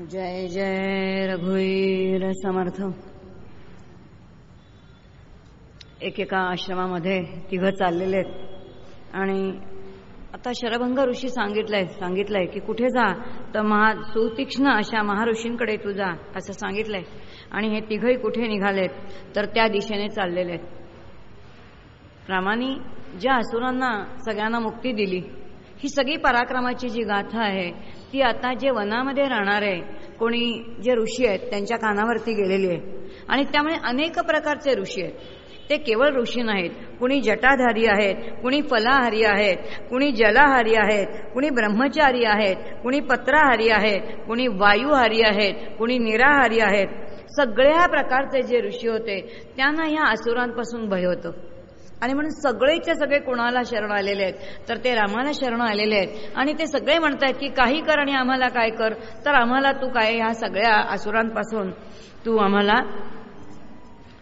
जय जय रघुवीर समर्थ. एकेका आश्रमामध्ये तिघं चाललेले आहेत. आणि आता शरभंग ऋषी सांगितलंय सांगितलंय की कुठे जा तर महा सुतीक्ष्ण अशा महाऋषींकडे तू जा असं सांगितलंय. आणि हे तिघही कुठे निघालेत तर त्या दिशेने चाललेले आहेत. रामानी ज्या असुरांना सगळ्यांना मुक्ती दिली ही सगळी पराक्रमाची जी गाथा आहे ती आता जे वनामध्ये राहणार आहे कोणी जे ऋषी आहेत त्यांच्या कानावरती गेलेली आहे. आणि त्यामुळे अनेक प्रकारचे ऋषी आहेत. ते केवळ ऋषी नाहीत. कुणी जटाधारी आहेत कुणी फलाहारी आहेत कुणी जलाहारी आहेत कुणी ब्रह्मचारी आहेत कुणी पत्राहारी आहेत कुणी वायुहारी आहेत कुणी निराहारी आहेत. सगळ्या प्रकारचे जे ऋषी होते त्यांना ह्या असुरांपासून भय होतं. आणि म्हणून सगळेच्या सगळे कोणाला शरण आलेले आहेत? तर ते रामाला शरण आलेले आहेत. आणि ते सगळे म्हणतायत की काही कर आणि आम्हाला काय कर? तर आम्हाला तू काय ह्या सगळ्या असुरांपासून तू आम्हाला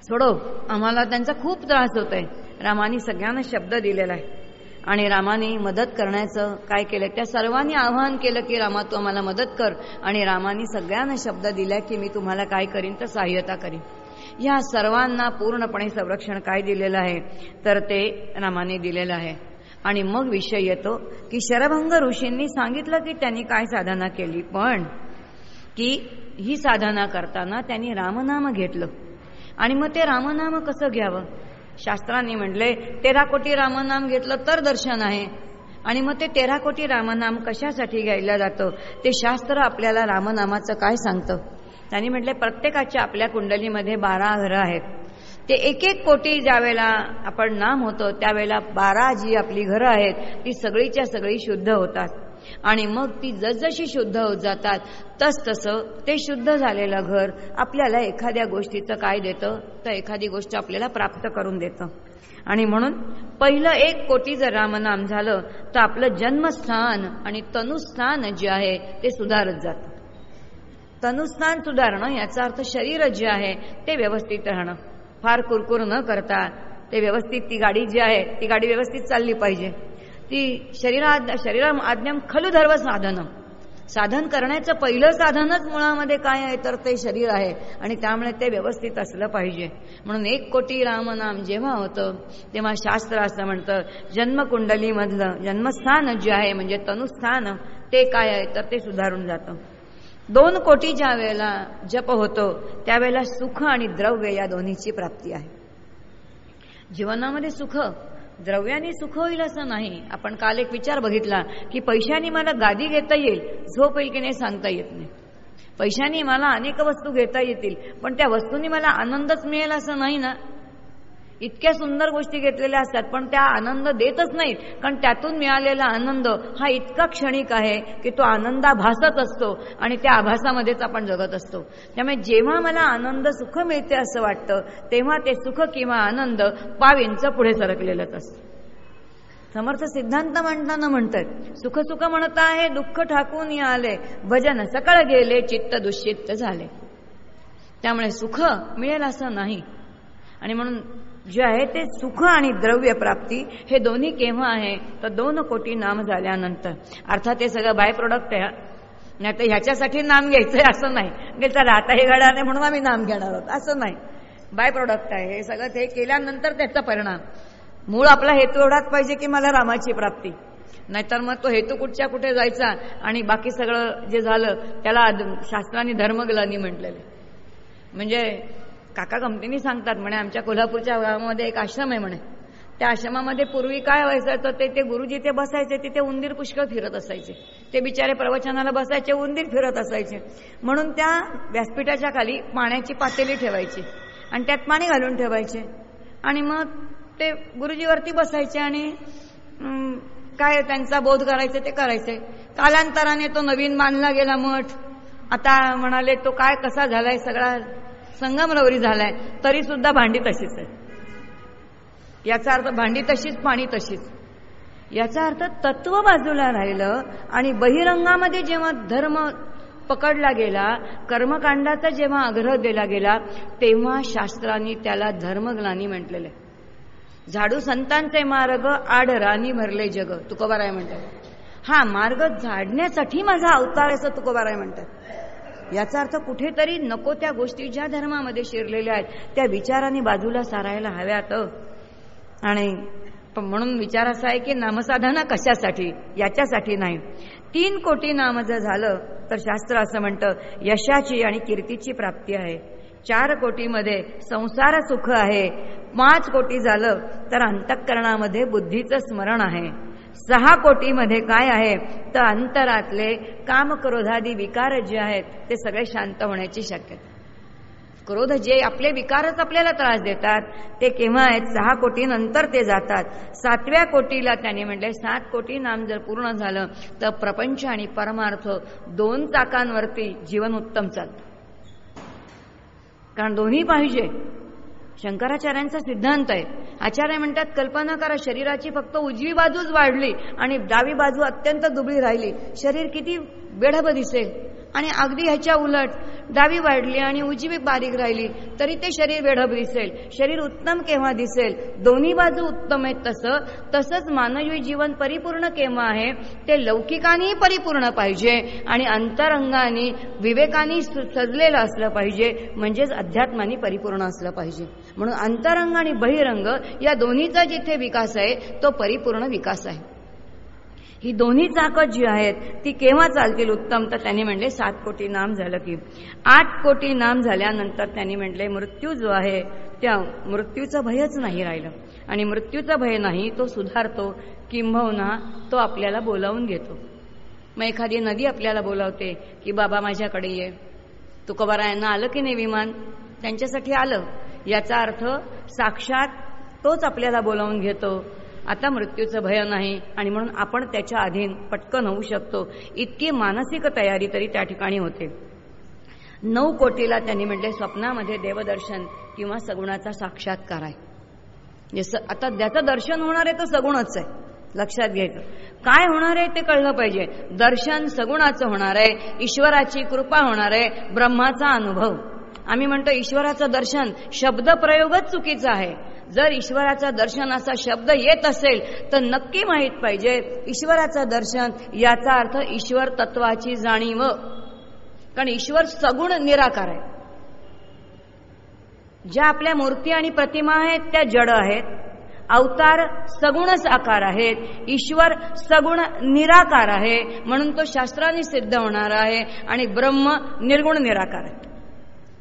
सोडव. आम्हाला त्यांचा खूप त्रास होत आहे रामाने सगळ्यांना शब्द दिलेला आहे. आणि रामाने मदत करण्याचं काय केलं त्या सर्वांनी आवाहन केलं की रामा तू आम्हाला मदत कर. आणि रामाने सगळ्यांना शब्द दिला की मी तुम्हाला काय करीन? तर सहाय्यता करीन. या सर्वांना पूर्णपणे संरक्षण काय दिलेलं आहे? तर ते रामाने दिलेलं आहे. आणि मग विषय येतो की शरभंग ऋषींनी सांगितलं की त्यांनी काय साधना केली? पण की ही साधना करताना त्यांनी रामनाम घेतलं. आणि मग ते रामनाम कसं घ्यावं? शास्त्रांनी म्हटले तेरा कोटी रामनाम घेतलं तर दर्शन आहे. आणि मग ते तेरा कोटी रामनाम कशासाठी घ्यायला जातं? ते शास्त्र आपल्याला रामनामाचं काय सांगतं? त्यांनी म्हटले प्रत्येकाच्या आपल्या कुंडलीमध्ये बारा घरं आहेत. ते एक एक कोटी ज्यावेळेला आपण नाम होतो त्यावेळेला बारा जी आपली घरं आहेत ती सगळीच्या सगळी शुद्ध होतात. आणि मग ती जसजशी शुद्ध होत जातात तस तसं ते शुद्ध झालेलं घर आपल्याला एखाद्या गोष्टीचं काय देतं तर एखादी गोष्ट आपल्याला प्राप्त करून देतं. आणि म्हणून पहिलं एक कोटी जर रामनाम झालं तर आपलं जन्मस्थान आणि तनुस्थान जे आहे ते सुधारत जातं. तनुस्थान सुधारणं याचा अर्थ शरीर जे आहे ते व्यवस्थित राहणं. फार कुरकुर न करता ते व्यवस्थित ती गाडी जी आहे ती गाडी व्यवस्थित चालली पाहिजे. ती शरीरा शरीरा आज्ञाम खलुधर्व साधनं साधन करण्याचं पहिलं साधनच मुळामध्ये काय आहे तर ते शरीर आहे आणि त्यामुळे ते व्यवस्थित असलं पाहिजे. म्हणून एक कोटी रामनाम जेव्हा होतं तेव्हा शास्त्र असं म्हणतं जन्मकुंडलीमधलं जन्मस्थान जे आहे म्हणजे तनुस्थान ते काय आहे तर ते सुधारून जातं. दोन कोटी ज्या वेळेला जप होतो त्यावेळेला सुख आणि द्रव्य या दोन्हीची प्राप्ती आहे. जीवनामध्ये सुख द्रव्याने सुख होईल असं नाही. आपण काल एक विचार बघितला की पैशाने मला गादी घेता येईल झोप येईल की नाही सांगता येत नाही. पैशाने मला अनेक वस्तू घेता येतील पण त्या वस्तूंनी मला आनंदच मिळेल असं नाही ना? इतक्या सुंदर गोष्टी घेतलेल्या असतात पण त्या आनंद देतच नाहीत. कारण त्यातून मिळालेला आनंद हा इतका क्षणिक आहे की तो आनंदा भासत असतो आणि त्या आभासामध्येच आपण जगत असतो. त्यामुळे जेव्हा मला आनंद सुख मिळते असं वाटतं तेव्हा ते सुख किंवा आनंद पावींचं पुढे सरकलेलंच असतं. समर्थ सिद्धांत मांडताना म्हणतात सुख सुख म्हणत आहे दुःख ठाकून आले भजन सकळ गेले चित्त दुश्चित्त झाले. त्यामुळे सुख मिळेल असं नाही. आणि म्हणून जे आहे ते सुख आणि द्रव्य प्राप्ती हे दोन्ही केव्हा आहे? तर दोन कोटी नाम झाल्यानंतर. अर्थात हे सगळं बाय प्रोडक्ट आहे. नाही तर ह्याच्यासाठी नाम घ्यायचंय असं नाही. तर आता हे घडा नाही म्हणून आम्ही नाम घेणार आहोत. असं नाही. बाय प्रोडक्ट आहे. हे सगळं ते केल्यानंतर त्याचा परिणाम. मूळ आपला हेतू एवढाच पाहिजे की मला रामाची प्राप्ती. नाहीतर मग तो हेतू कुठच्या कुठे जायचा? आणि बाकी सगळं जे झालं त्याला शास्त्रांनी धर्मग्लानी म्हटलेले म्हणजे काका गमतीने सांगतात म्हणे आमच्या कोल्हापूरच्या गावामध्ये एक आश्रम आहे म्हणे. त्या आश्रमामध्ये पूर्वी काय व्हायचं तर ते ते गुरुजी ते बसायचे तिथे उंदीर पुष्कळ फिरत असायचे. ते बिचारे प्रवचनाला बसायचे उंदीर फिरत असायचे. म्हणून त्या व्यासपीठाच्या खाली पाण्याची पातेली ठेवायची आणि त्यात पाणी घालून ठेवायचे. आणि मग ते गुरुजीवरती बसायचे आणि काय त्यांचा बोध करायचे ते करायचे. कालांतराने तो नवीन बांधला गेला मठ. आता म्हणाले तो काय कसा झालाय सगळा संगमरवरी झालाय तरी सुद्धा भांडी तशीच आहे याचा अर्थ भांडी तशीच पाणी तशीच. याचा अर्थ तत्व बाजूला राहिलं आणि बहिरंगामध्ये जेव्हा धर्म पकडला गेला कर्मकांडाचा जेव्हा आग्रह दिला गेला तेव्हा शास्त्रांनी त्याला धर्मग्लानी म्हटलेलं आहे. झाडू संतांचे मार्ग आडरानी भरले जग तुकोबाराय म्हणतात. हा मार्ग झाडण्यासाठी माझा अवतार असं तुकोबाराय म्हणतात. याचा अर्थ कुठेतरी नको त्या गोष्टी ज्या धर्मामध्ये शिरलेल्या आहेत त्या विचाराने बाजूला सारायला हव्यात. आणि म्हणून विचार असा आहे की नामसाधना कशासाठी? याच्यासाठी नाही. तीन कोटी नाम जर झालं तर शास्त्र असं म्हणतं यशाची आणि कीर्तीची प्राप्ती आहे. चार कोटीमध्ये संसार सुख आहे. पाच कोटी झालं तर अंतःकरणामध्ये बुद्धीचं स्मरण आहे. सहा कोटीमध्ये काय आहे? तर अंतरातले कामक्रोधादी विकार जे आहेत ते सगळे शांत होण्याची शक्यता. क्रोध जे आपले विकारच आपल्याला त्रास देतात ते केव्हा आहेत? सहा कोटी नंतर ते जातात. सातव्या कोटीला त्यांनी म्हटले सात कोटी नाम जर पूर्ण झालं तर प्रपंच आणि परमार्थ दोन चाकांवरती जीवन उत्तम चालतं. कारण दोन्ही पाहिजे. शंकराचार्यांचा सिद्धांत आहे. आचार्य म्हणतात कल्पना करा शरीराची फक्त उजवी बाजूच वाढली आणि डावी बाजू अत्यंत दुबळी राहिली. शरीर किती बेढब दिसेल? आणि अगदी ह्याच्या उलट डावी वाढली आणि उजवी बारीक राहिली तरी ते शरीर वेढब दिसेल. शरीर उत्तम केव्हा दिसेल? दोन्ही बाजू उत्तम आहेत तसं. तसंच मानवी जीवन परिपूर्ण केव्हा आहे? ते लौकिकानेही परिपूर्ण पाहिजे आणि अंतरंगाने विवेकाने सजलेलं असलं पाहिजे म्हणजेच अध्यात्माने परिपूर्ण असलं पाहिजे. म्हणून अंतरंग आणि बहिरंग या दोन्हीचा जिथे विकास आहे तो परिपूर्ण विकास आहे. ही दोन्ही चाकं जी आहेत ती केव्हा चालतील? उत्तम. तर त्यांनी म्हणले सात कोटी नाम झालं की. आठ कोटी नाम झाल्यानंतर त्यांनी म्हटले मृत्यू जो आहे त्या मृत्यूचं भयच नाही राहिलं. आणि मृत्यूचा भय नाही तो सुधारतो किंबहुना तो आपल्याला बोलावून घेतो. मग एखादी नदी आपल्याला बोलावते की बाबा माझ्याकडे ये. तुकोबारायांना आलं की नाही विमान? त्यांच्यासाठी आलं. याचा अर्थ साक्षात तोच आपल्याला बोलावून घेतो. आता मृत्यूचं भय नाही आणि म्हणून आपण त्याच्या अधीन पटकन होऊ शकतो. इतकी मानसिक तयारी तरी त्या ठिकाणी होते. नऊ कोटीला त्यांनी म्हटले स्वप्नामध्ये देवदर्शन किंवा सगुणाचा साक्षात्कार आहे. जसं आता ज्याचं दर्शन होणार आहे तो सगुणच आहे. लक्षात घ्यायचं काय होणार आहे ते कळलं पाहिजे. दर्शन सगुणाचं होणार आहे. ईश्वराची कृपा होणार आहे. ब्रह्माचा अनुभव. आम्ही म्हणतो ईश्वराचं दर्शन शब्द प्रयोगच चुकीचा आहे. जर ईश्वराचं दर्शन असा शब्द येत असेल तर नक्की माहीत पाहिजे ईश्वराचं दर्शन याचा अर्थ ईश्वर तत्वाची जाणीव. कारण ईश्वर सगुण निराकार आहे. ज्या आपल्या मूर्ती आणि प्रतिमा आहेत त्या जड आहेत. अवतार सगुणच आकार आहेत. ईश्वर सगुण निराकार आहे म्हणून तो शास्त्राने सिद्ध होणार आहे आणि ब्रह्म निर्गुण निराकार आहे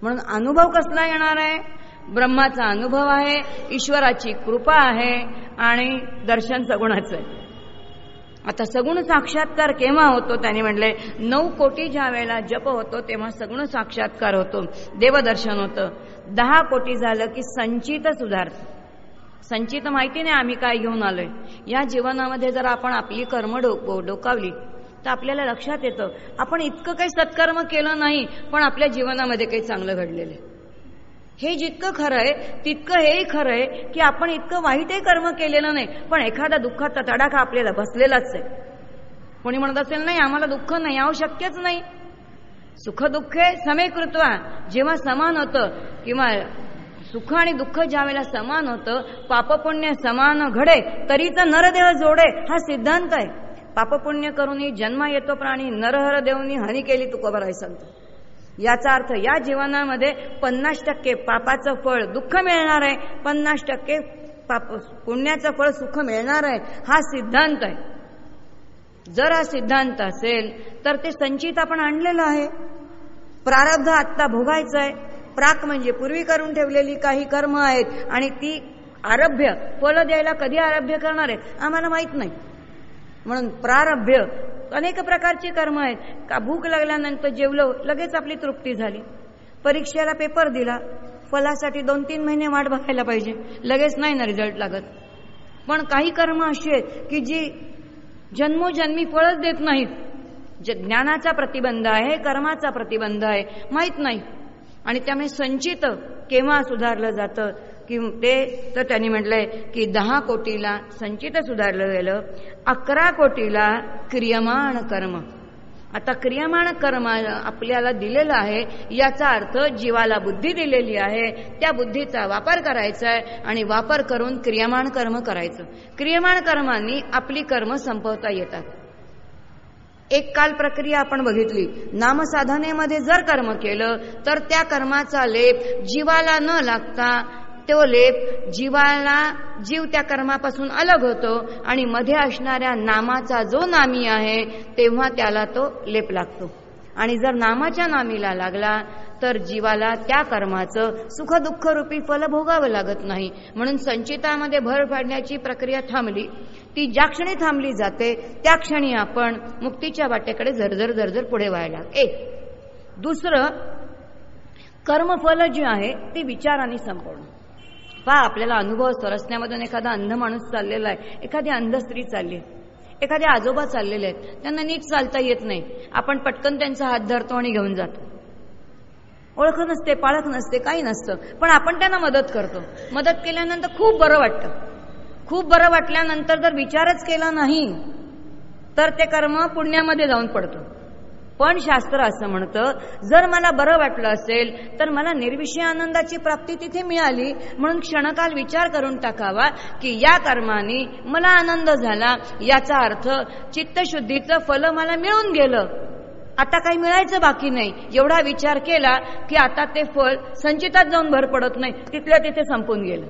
म्हणून अनुभव कसला येणार आहे? ब्रह्माचा अनुभव आहे ईश्वराची कृपा आहे आणि दर्शन सगुणाचं आहे. आता सगुण साक्षात्कार केव्हा होतो? त्याने म्हटले नऊ कोटी ज्या वेळेला जप होतो तेव्हा सगुण साक्षात्कार होतो. देवदर्शन होतं. दहा कोटी झालं की संचित सुधारतं. संचित माहिती नाही आम्ही काय घेऊन आलोय. या जीवनामध्ये जर आपण आपली कर्म डोकावली तर आपल्याला लक्षात येतं आपण इतकं काही सत्कर्म केलं नाही पण आपल्या जीवनामध्ये काही चांगलं घडलेलं आहे. हे जितकं खरं आहे तितकं हेही खरं आहे की आपण इतकं वाईटही कर्म केलेलं नाही पण एखादा दुःखाचा तडाखा आपल्याला बसलेलाच आहे. कोणी म्हणत असेल नाही आम्हाला दुःख नाही यावं शक्यच नाही. सुख दुःखे समेकृत्वा जेव्हा समान होतं किंवा सुख आणि दुःख ज्यावेळेला समान होतं पापपुण्य समान घडे तरीचा नरदेह जोडे हा सिद्धांत आहे. पापपुण्य करूनही जन्म येतो प्राणी नरहर देऊनी हानी केली तुकोबराय सांगतो याचा अर्थ या जीवनामध्ये पन्नास टक्के पापाचं फळ दुःख मिळणार आहे पन्नास टक्के पाप पुण्याचं फळ सुख मिळणार आहे हा सिद्धांत आहे. जर हा सिद्धांत असेल तर ते संचित आपण आणलेलं आहे. प्रारब्ध आत्ता भोगायचं आहे. प्राक म्हणजे पूर्वी करून ठेवलेली काही कर्म आहेत आणि ती आरभ्य फल द्यायला कधी आरभ्य करणार आहेत आम्हाला माहीत नाही. म्हणून प्रारभ्य अनेक प्रकारचे कर्म आहेत. का भूक लागल्यानंतर जेवलो लगेच आपली तृप्ती झाली. परीक्षेला पेपर दिला. फलासाठी दोन तीन महिने वाट बघायला पाहिजे. लगेच नाही ना रिझल्ट लागत. पण काही कर्म अशी आहेत की जी जन्मोजन्मी फळच देत नाहीत. ज्ञानाचा प्रतिबंध आहे कर्माचा प्रतिबंध आहे माहीत नाही. आणि त्यामुळे संचित केव्हा सुधारलं जातं? की ते तर त्यांनी म्हटलंय की दहा कोटीला संचित सुधारलं गेलं अकरा कोटीला क्रियमाण कर्म. आता क्रियमाण कर्म आपल्याला दिलेलं आहे याचा अर्थ जीवाला बुद्धी दिलेली आहे त्या बुद्धीचा वापर करायचा आहे आणि वापर करून क्रियमाण कर्म करायचं. क्रियमाण कर्मांनी आपली कर्म संपवता येतात. एक काल प्रक्रिया आपण बघितली. नामसाधनेमध्ये जर कर्म केलं तर त्या कर्माचा लेप जीवाला न लागता तो लेप जीवाला जीव त्या कर्मापासून अलग होतो आणि मध्ये असणाऱ्या नामाचा जो नामी आहे तेव्हा त्याला तो लेप लागतो. आणि जर नामाच्या नामीला लागला तर जीवाला त्या कर्माचं सुख दुःख रूपी फल भोगावं लागत नाही. म्हणून संचितामध्ये भर पाडण्याची प्रक्रिया थांबली. ती ज्या क्षणी थांबली जाते त्या क्षणी आपण मुक्तीच्या वाटेकडे झरझर झरझर पुढे व्हायला एक. दुसरं कर्मफल जे आहे ते विचाराने संपवणं पहा आपल्याला अनुभव असतो. रस्त्यामधून एखादा अंध माणूस चाललेला आहे एखादी अंध स्त्री चालली आहे एखादे आजोबा चाललेले आहेत त्यांना नीट चालता येत नाही. आपण पटकन त्यांचा हात धरतो आणि घेऊन जातो. ओळख नसते पाळख नसते काही नसतं. पण आपण त्यांना मदत करतो. मदत केल्यानंतर खूप बरं वाटतं. खूप बरं वाटल्यानंतर जर विचारच केला नाही तर ते कर्म पुण्यामध्ये जाऊन पडतं. पण शास्त्र असं म्हणतं जर मला बरं वाटलं असेल तर मला निर्विषय आनंदाची प्राप्ती तिथे मिळाली. म्हणून क्षणकाल विचार करून टाकावा की या कर्माने मला आनंद झाला. याचा अर्थ चित्तशुद्धीचं फल मला मिळून गेलं. आता काही मिळायचं बाकी नाही. एवढा विचार केला की आता ते फळ संचितात जाऊन भर पडत नाही. तिथल्या तिथे संपून गेलं.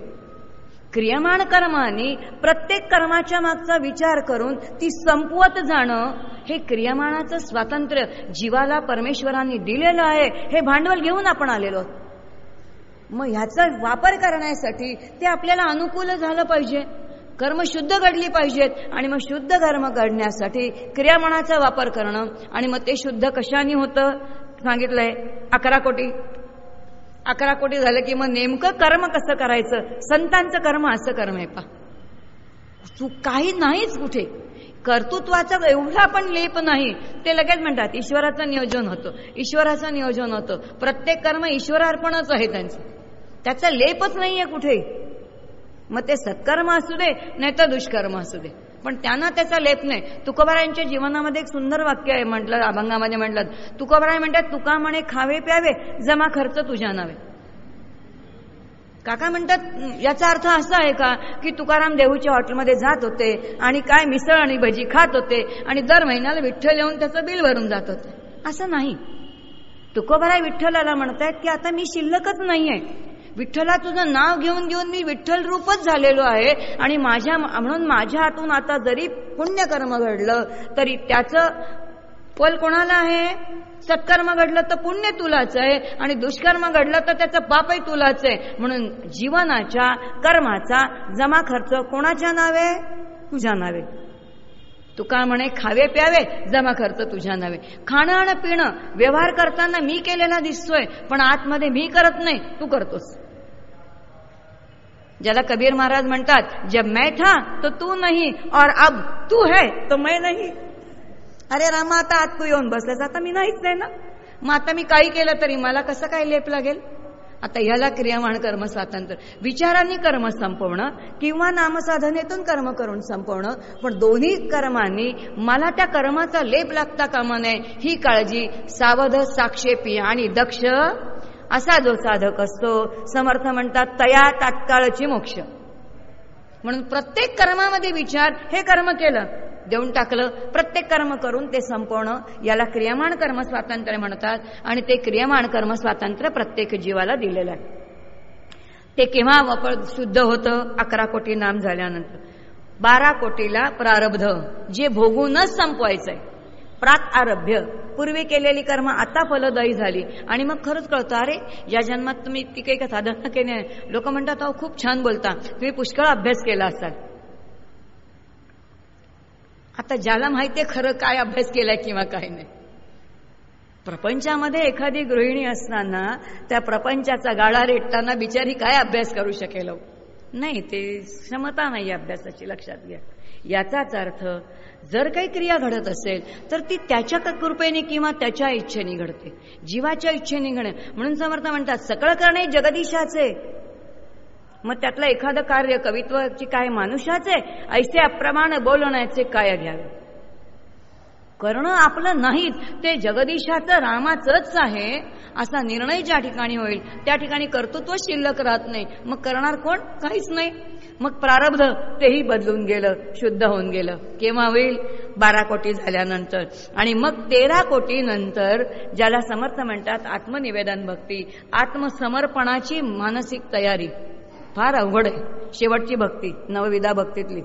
क्रियमाण कर्माने प्रत्येक कर्माच्या मागचा विचार करून ती संपवत जाणं हे क्रियमाणाचं स्वातंत्र्य जीवाला परमेश्वरांनी दिलेलं आहे हे भांडवल घेऊन आपण आलेलो मग ह्याचा वापर करण्यासाठी ते आपल्याला अनुकूल झालं पाहिजे कर्म शुद्ध घडली पाहिजेत आणि मग शुद्ध कर्म घडण्यासाठी क्रियामाणाचा वापर करणं आणि मग ते शुद्ध कशाने होतं? सांगितलंय अकरा कोटी. अकरा कोटी झालं की मग नेमकं कर्म कसं करायचं? संतांचं कर्म असं कर्म आहे पा तू काही नाहीच कुठे. कर्तृत्वाचा एवढा पण लेप नाही. ते लगेच म्हणतात ईश्वराचं नियोजन होतं. ईश्वराचं नियोजन होतं. प्रत्येक कर्म ईश्वरार्पणच आहे त्यांचं. त्याचा लेपच नाहीये कुठे. मग ते सत्कर्म असू दे नाही तर दुष्कर्म असू दे. पण त्यांना त्याचा लेप नाही. तुकोबारायांच्या जीवनामध्ये एक सुंदर वाक्य आहे म्हटलं अभंगामध्ये म्हटलं. तुकोबाराय म्हणतात तुका म्हणे खावे प्यावे जमा खर्च तुझ्या नावे काका म्हणतात याचा अर्थ असा आहे का की तुकाराम देहूच्या हॉटेलमध्ये जात होते आणि काय मिसळ आणि भजी खात होते आणि दर महिन्याला विठ्ठल येऊन त्याचं बिल भरून जात होते. असं नाही. तुकोबाराय विठ्ठलाला म्हणतायत की आता मी शिल्लकच नाहीये. विठ्ठला तुझं नाव घेऊन घेऊन मी विठ्ठल रूपच झालेलो आहे. आणि माझ्या म्हणून माझ्या हातून आता जरी पुण्यकर्म घडलं तरी त्याचं फल कोणाला आहे? सत्कर्म घडलं तर पुण्य तुलाच आहे. आणि दुष्कर्म घडलं तर त्याचं पापही तुलाच आहे. म्हणून जीवनाच्या कर्माचा जमा खर्च कोणाच्या नावे? तुझ्या नावे. तुका म्हणे खावे प्यावे जमा खर्च तुझ्या नावे. खाणं आणि पिणं व्यवहार करताना मी केलेला दिसतोय पण आतमध्ये मी करत नाही तू करतोस. ज्याला कबीर महाराज म्हणतात जब मैं था तो तू नाही और अब तू है तो मैं नहीं. अरे रामा आता आत तू येऊन बसलास आता मी नाहीच नाही ना मग आता मी काही केलं तरी मला कसं काय लेप लागेल? आता ह्याला क्रियामाण कर्म स्वातंत्र्य विचारांनी कर्म संपवणं किंवा नामसाधनेतून कर्म करून संपवणं पण दोन्ही कर्मांनी मला त्या कर्माचा लेप लागता कामा नये ही काळजी सावध साक्षेपी आणि दक्ष असा जो साधक असतो समर्थ म्हणतात तया तात्काळची मोक्ष. म्हणून प्रत्येक कर्मामध्ये विचार हे कर्म केलं देऊन टाकलं प्रत्येक कर्म करून ते संपवणं याला क्रियमाण कर्म स्वातंत्र्य म्हणतात आणि ते क्रियमाण कर्म स्वातंत्र्य प्रत्येक जीवाला दिलेलं आहे. ते केव्हा वापर शुद्ध होतं? अकरा कोटी नाम झाल्यानंतर. बारा कोटीला प्रारब्ध. जे भोगूनच संपवायचंय. प्रात आरभ्य. पूर्वी केलेली कर्म आता फलदायी झाली. आणि मग खरंच कळतं अरे या जन्मात तुम्ही इतकी काही साधना केली आहे लोक म्हणतात अहो खूप छान बोलता. तुम्ही पुष्कळ अभ्यास केला असाल. आता ज्याला माहितीये खरं काय अभ्यास केलाय किंवा काय नाही. प्रपंचामध्ये एखादी गृहिणी असताना त्या प्रपंचाचा गाळा रेटताना बिचारी काय अभ्यास करू शकेल? नाही ते क्षमता नाही अभ्यासाची लक्षात घ्या. याचाच अर्थ जर काही क्रिया घडत असेल तर ती त्याच्या कृपेने किंवा त्याच्या इच्छेने घडते. जीवाच्या इच्छेने घडे म्हणून समर्थ म्हणतात सकळ करणे जगदीशाचे. मग त्यातलं एखादं कार्य कवित्वाची काय मानुषाचे? ऐसे अप्रमाण बोलण्याचे काय घ्यावे. करणं आपलं नाहीत. ते जगदीशाचं रामाचंच आहे. असा निर्णय ज्या ठिकाणी होईल त्या ठिकाणी कर्तृत्व शिल्लक राहत नाही. मग करणार कोण? काहीच नाही. मग प्रारब्ध तेही बदलून गेलं शुद्ध होऊन गेलं. केव्हा होईल? बारा कोटी झाल्यानंतर. आणि मग तेरा कोटी नंतर ज्याला समर्थ म्हणतात आत्मनिवेदन भक्ती आत्मसमर्पणाची मानसिक तयारी. फार अवघड आहे. शेवटची भक्ती नवविधा भक्तीतली.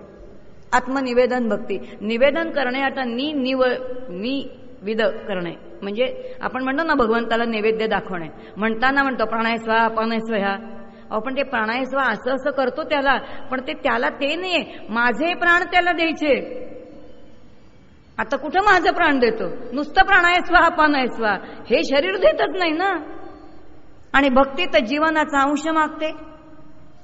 आत्मनिवेदन भक्ती. निवेदन करणे आता नि निव नि विद करणे. म्हणजे आपण म्हणतो ना भगवंताला नैवेद्य दाखवणे. म्हणताना म्हणतो प्राणायस्वा अपानायस्व ह्या. अहो ते प्राणायस्वा असं असं करतो त्याला पण ते त्याला ते नाहीये. माझे प्राण त्याला द्यायचे. आता कुठं माझं प्राण देतो? नुसतं प्राणायस्वा अपानायस्वा. हे शरीर देतच नाही ना. आणि भक्ती तर जीवनाचा अंश मागते.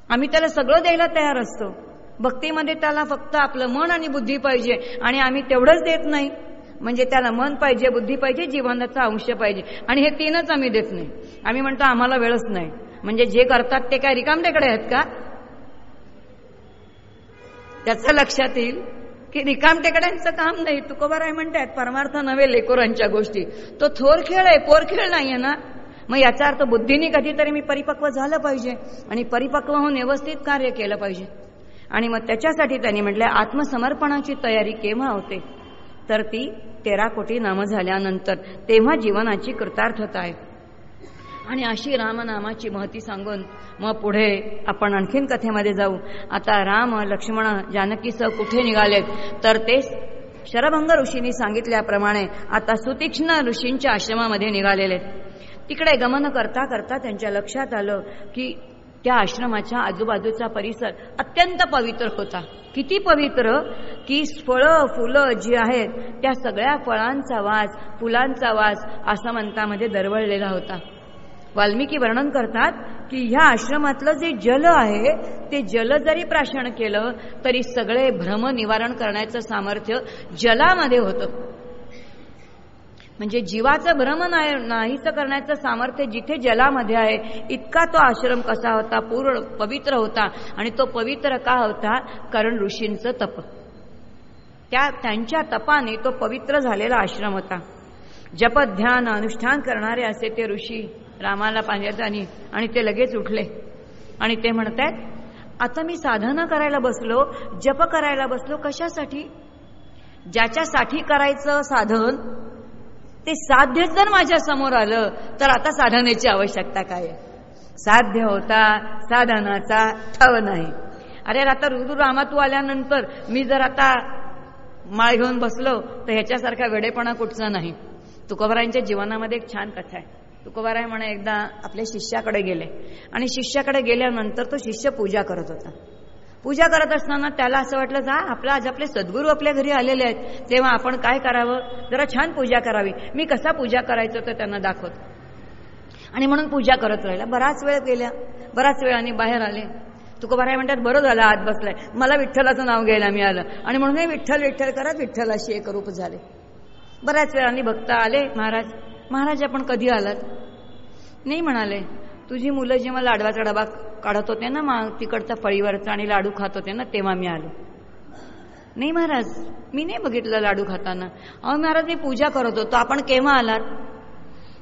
आम्ही त्याला सगळं द्यायला तयार असतो. भक्तीमध्ये त्याला फक्त आपलं मन आणि बुद्धी पाहिजे. आणि आम्ही तेवढंच देत नाही. म्हणजे त्याला मन पाहिजे बुद्धी पाहिजे जीवनाचा अंश पाहिजे. आणि हे तीनच आम्ही देत नाही. आम्ही म्हणतो आम्हाला वेळच नाही. म्हणजे जे करतात ते काय रिकामटेकडे आहेत का? त्याचं लक्षात येईल की रिकामटेकड्यांचं काम नाही. तुकोबाराय म्हणतात परमार्थ नव्हे लेकोरांच्या गोष्टी. तो थोर खेळ आहे पोर खेळ नाहीये ना. मग याचा अर्थ बुद्धीने कधीतरी मी परिपक्व झालं पाहिजे. आणि परिपक्व होऊन व्यवस्थित कार्य केलं पाहिजे. आणि मग त्याच्यासाठी त्यांनी म्हटलं आत्मसमर्पणाची तयारी केव्हा होते? तर ती तेरा कोटी नामं झाल्यानंतर तेव्हा जीवनाची कृतार्थता आहे. आणि अशी रामनामाची महती सांगून मग पुढे आपण आणखीन कथेमध्ये जाऊ. आता राम लक्ष्मण जानकीसह कुठे निघालेत? तर ते शरभंग ऋषींनी सांगितल्याप्रमाणे आता सुतीक्ष्ण ऋषींच्या आश्रमामध्ये निघालेले तिकडे गमन करता करता त्यांच्या लक्षात आलं की त्या आश्रमाच्या आजूबाजूचा परिसर अत्यंत पवित्र होता. किती पवित्र की फळं फुलं जी आहेत त्या सगळ्या फळांचा वास फुलांचा वास आसमंतामध्ये दरवळलेला होता. वाल्मिकी वर्णन करतात की ह्या आश्रमातलं जे जल आहे ते जल जरी प्राशन केलं तरी सगळे भ्रम निवारण करण्याचं सामर्थ्य जलामध्ये होतं. म्हणजे जीवाचं भ्रम नाही नाहीच करण्याचं सामर्थ्य जिथे जलामध्ये आहे इतका तो आश्रम कसा होता पूर्ण पवित्र होता आणि तो पवित्र का होता? कारण ऋषींचं तप. त्या त्यांच्या तपाने तो पवित्र झालेला आश्रम होता. जप ध्यान अनुष्ठान करणारे असे ते ऋषी रामाला पाहिजे आणि आणि ते लगेच उठले. आणि ते म्हणतात आता मी साधना करायला बसलो जप करायला बसलो कशासाठी? ज्याच्यासाठी करायचं साधन ते साध्य जर माझ्यासमोर आलं तर आता साधनेची आवश्यकता काय आहे? साध्य होता साधनाचा ठव नाही. अरे आता रुद्ररामा तू आल्यानंतर मी जर आता माळ घेऊन बसलो तर ह्याच्यासारखा वेडेपणा कुठचा नाही. तुकोबारायांच्या जीवनामध्ये एक छान कथा आहे. तुकोबाराय म्हणे एकदा आपल्या शिष्याकडे गेले. आणि शिष्याकडे गेल्यानंतर तो शिष्य पूजा करत होता. पूजा करत असताना त्याला असं वाटलं जा आपला आज आपले सद्गुरू आपल्या घरी आलेले आहेत. तेव्हा आपण काय करावं? जरा छान पूजा करावी. मी कसा पूजा करायचं तर त्यांना दाखवत. आणि म्हणून पूजा करत राहिला. बराच वेळ गेल्या बराच वेळाने बाहेर आले. तुकोबाराय म्हणतात बरं झालं आत बसलाय. मला विठ्ठलाचं नाव घ्यायला मिळालं. आणि म्हणून हे विठ्ठल विठ्ठल करत विठ्ठलाशी एक रूप झाले. बऱ्याच वेळाने भक्त आले महाराज. महाराज आपण कधी आलात? नाही म्हणाले. तुझी मुलं जेव्हा लाडवाचा डबा काढत होते ना मा तिकडचा फळीवरचा आणि लाडू खात होते ना तेव्हा मी आलो. नाही महाराज मी नाही बघितलं लाडू खाताना. अहो महाराज मी पूजा करत होतो. आपण केव्हा आलात?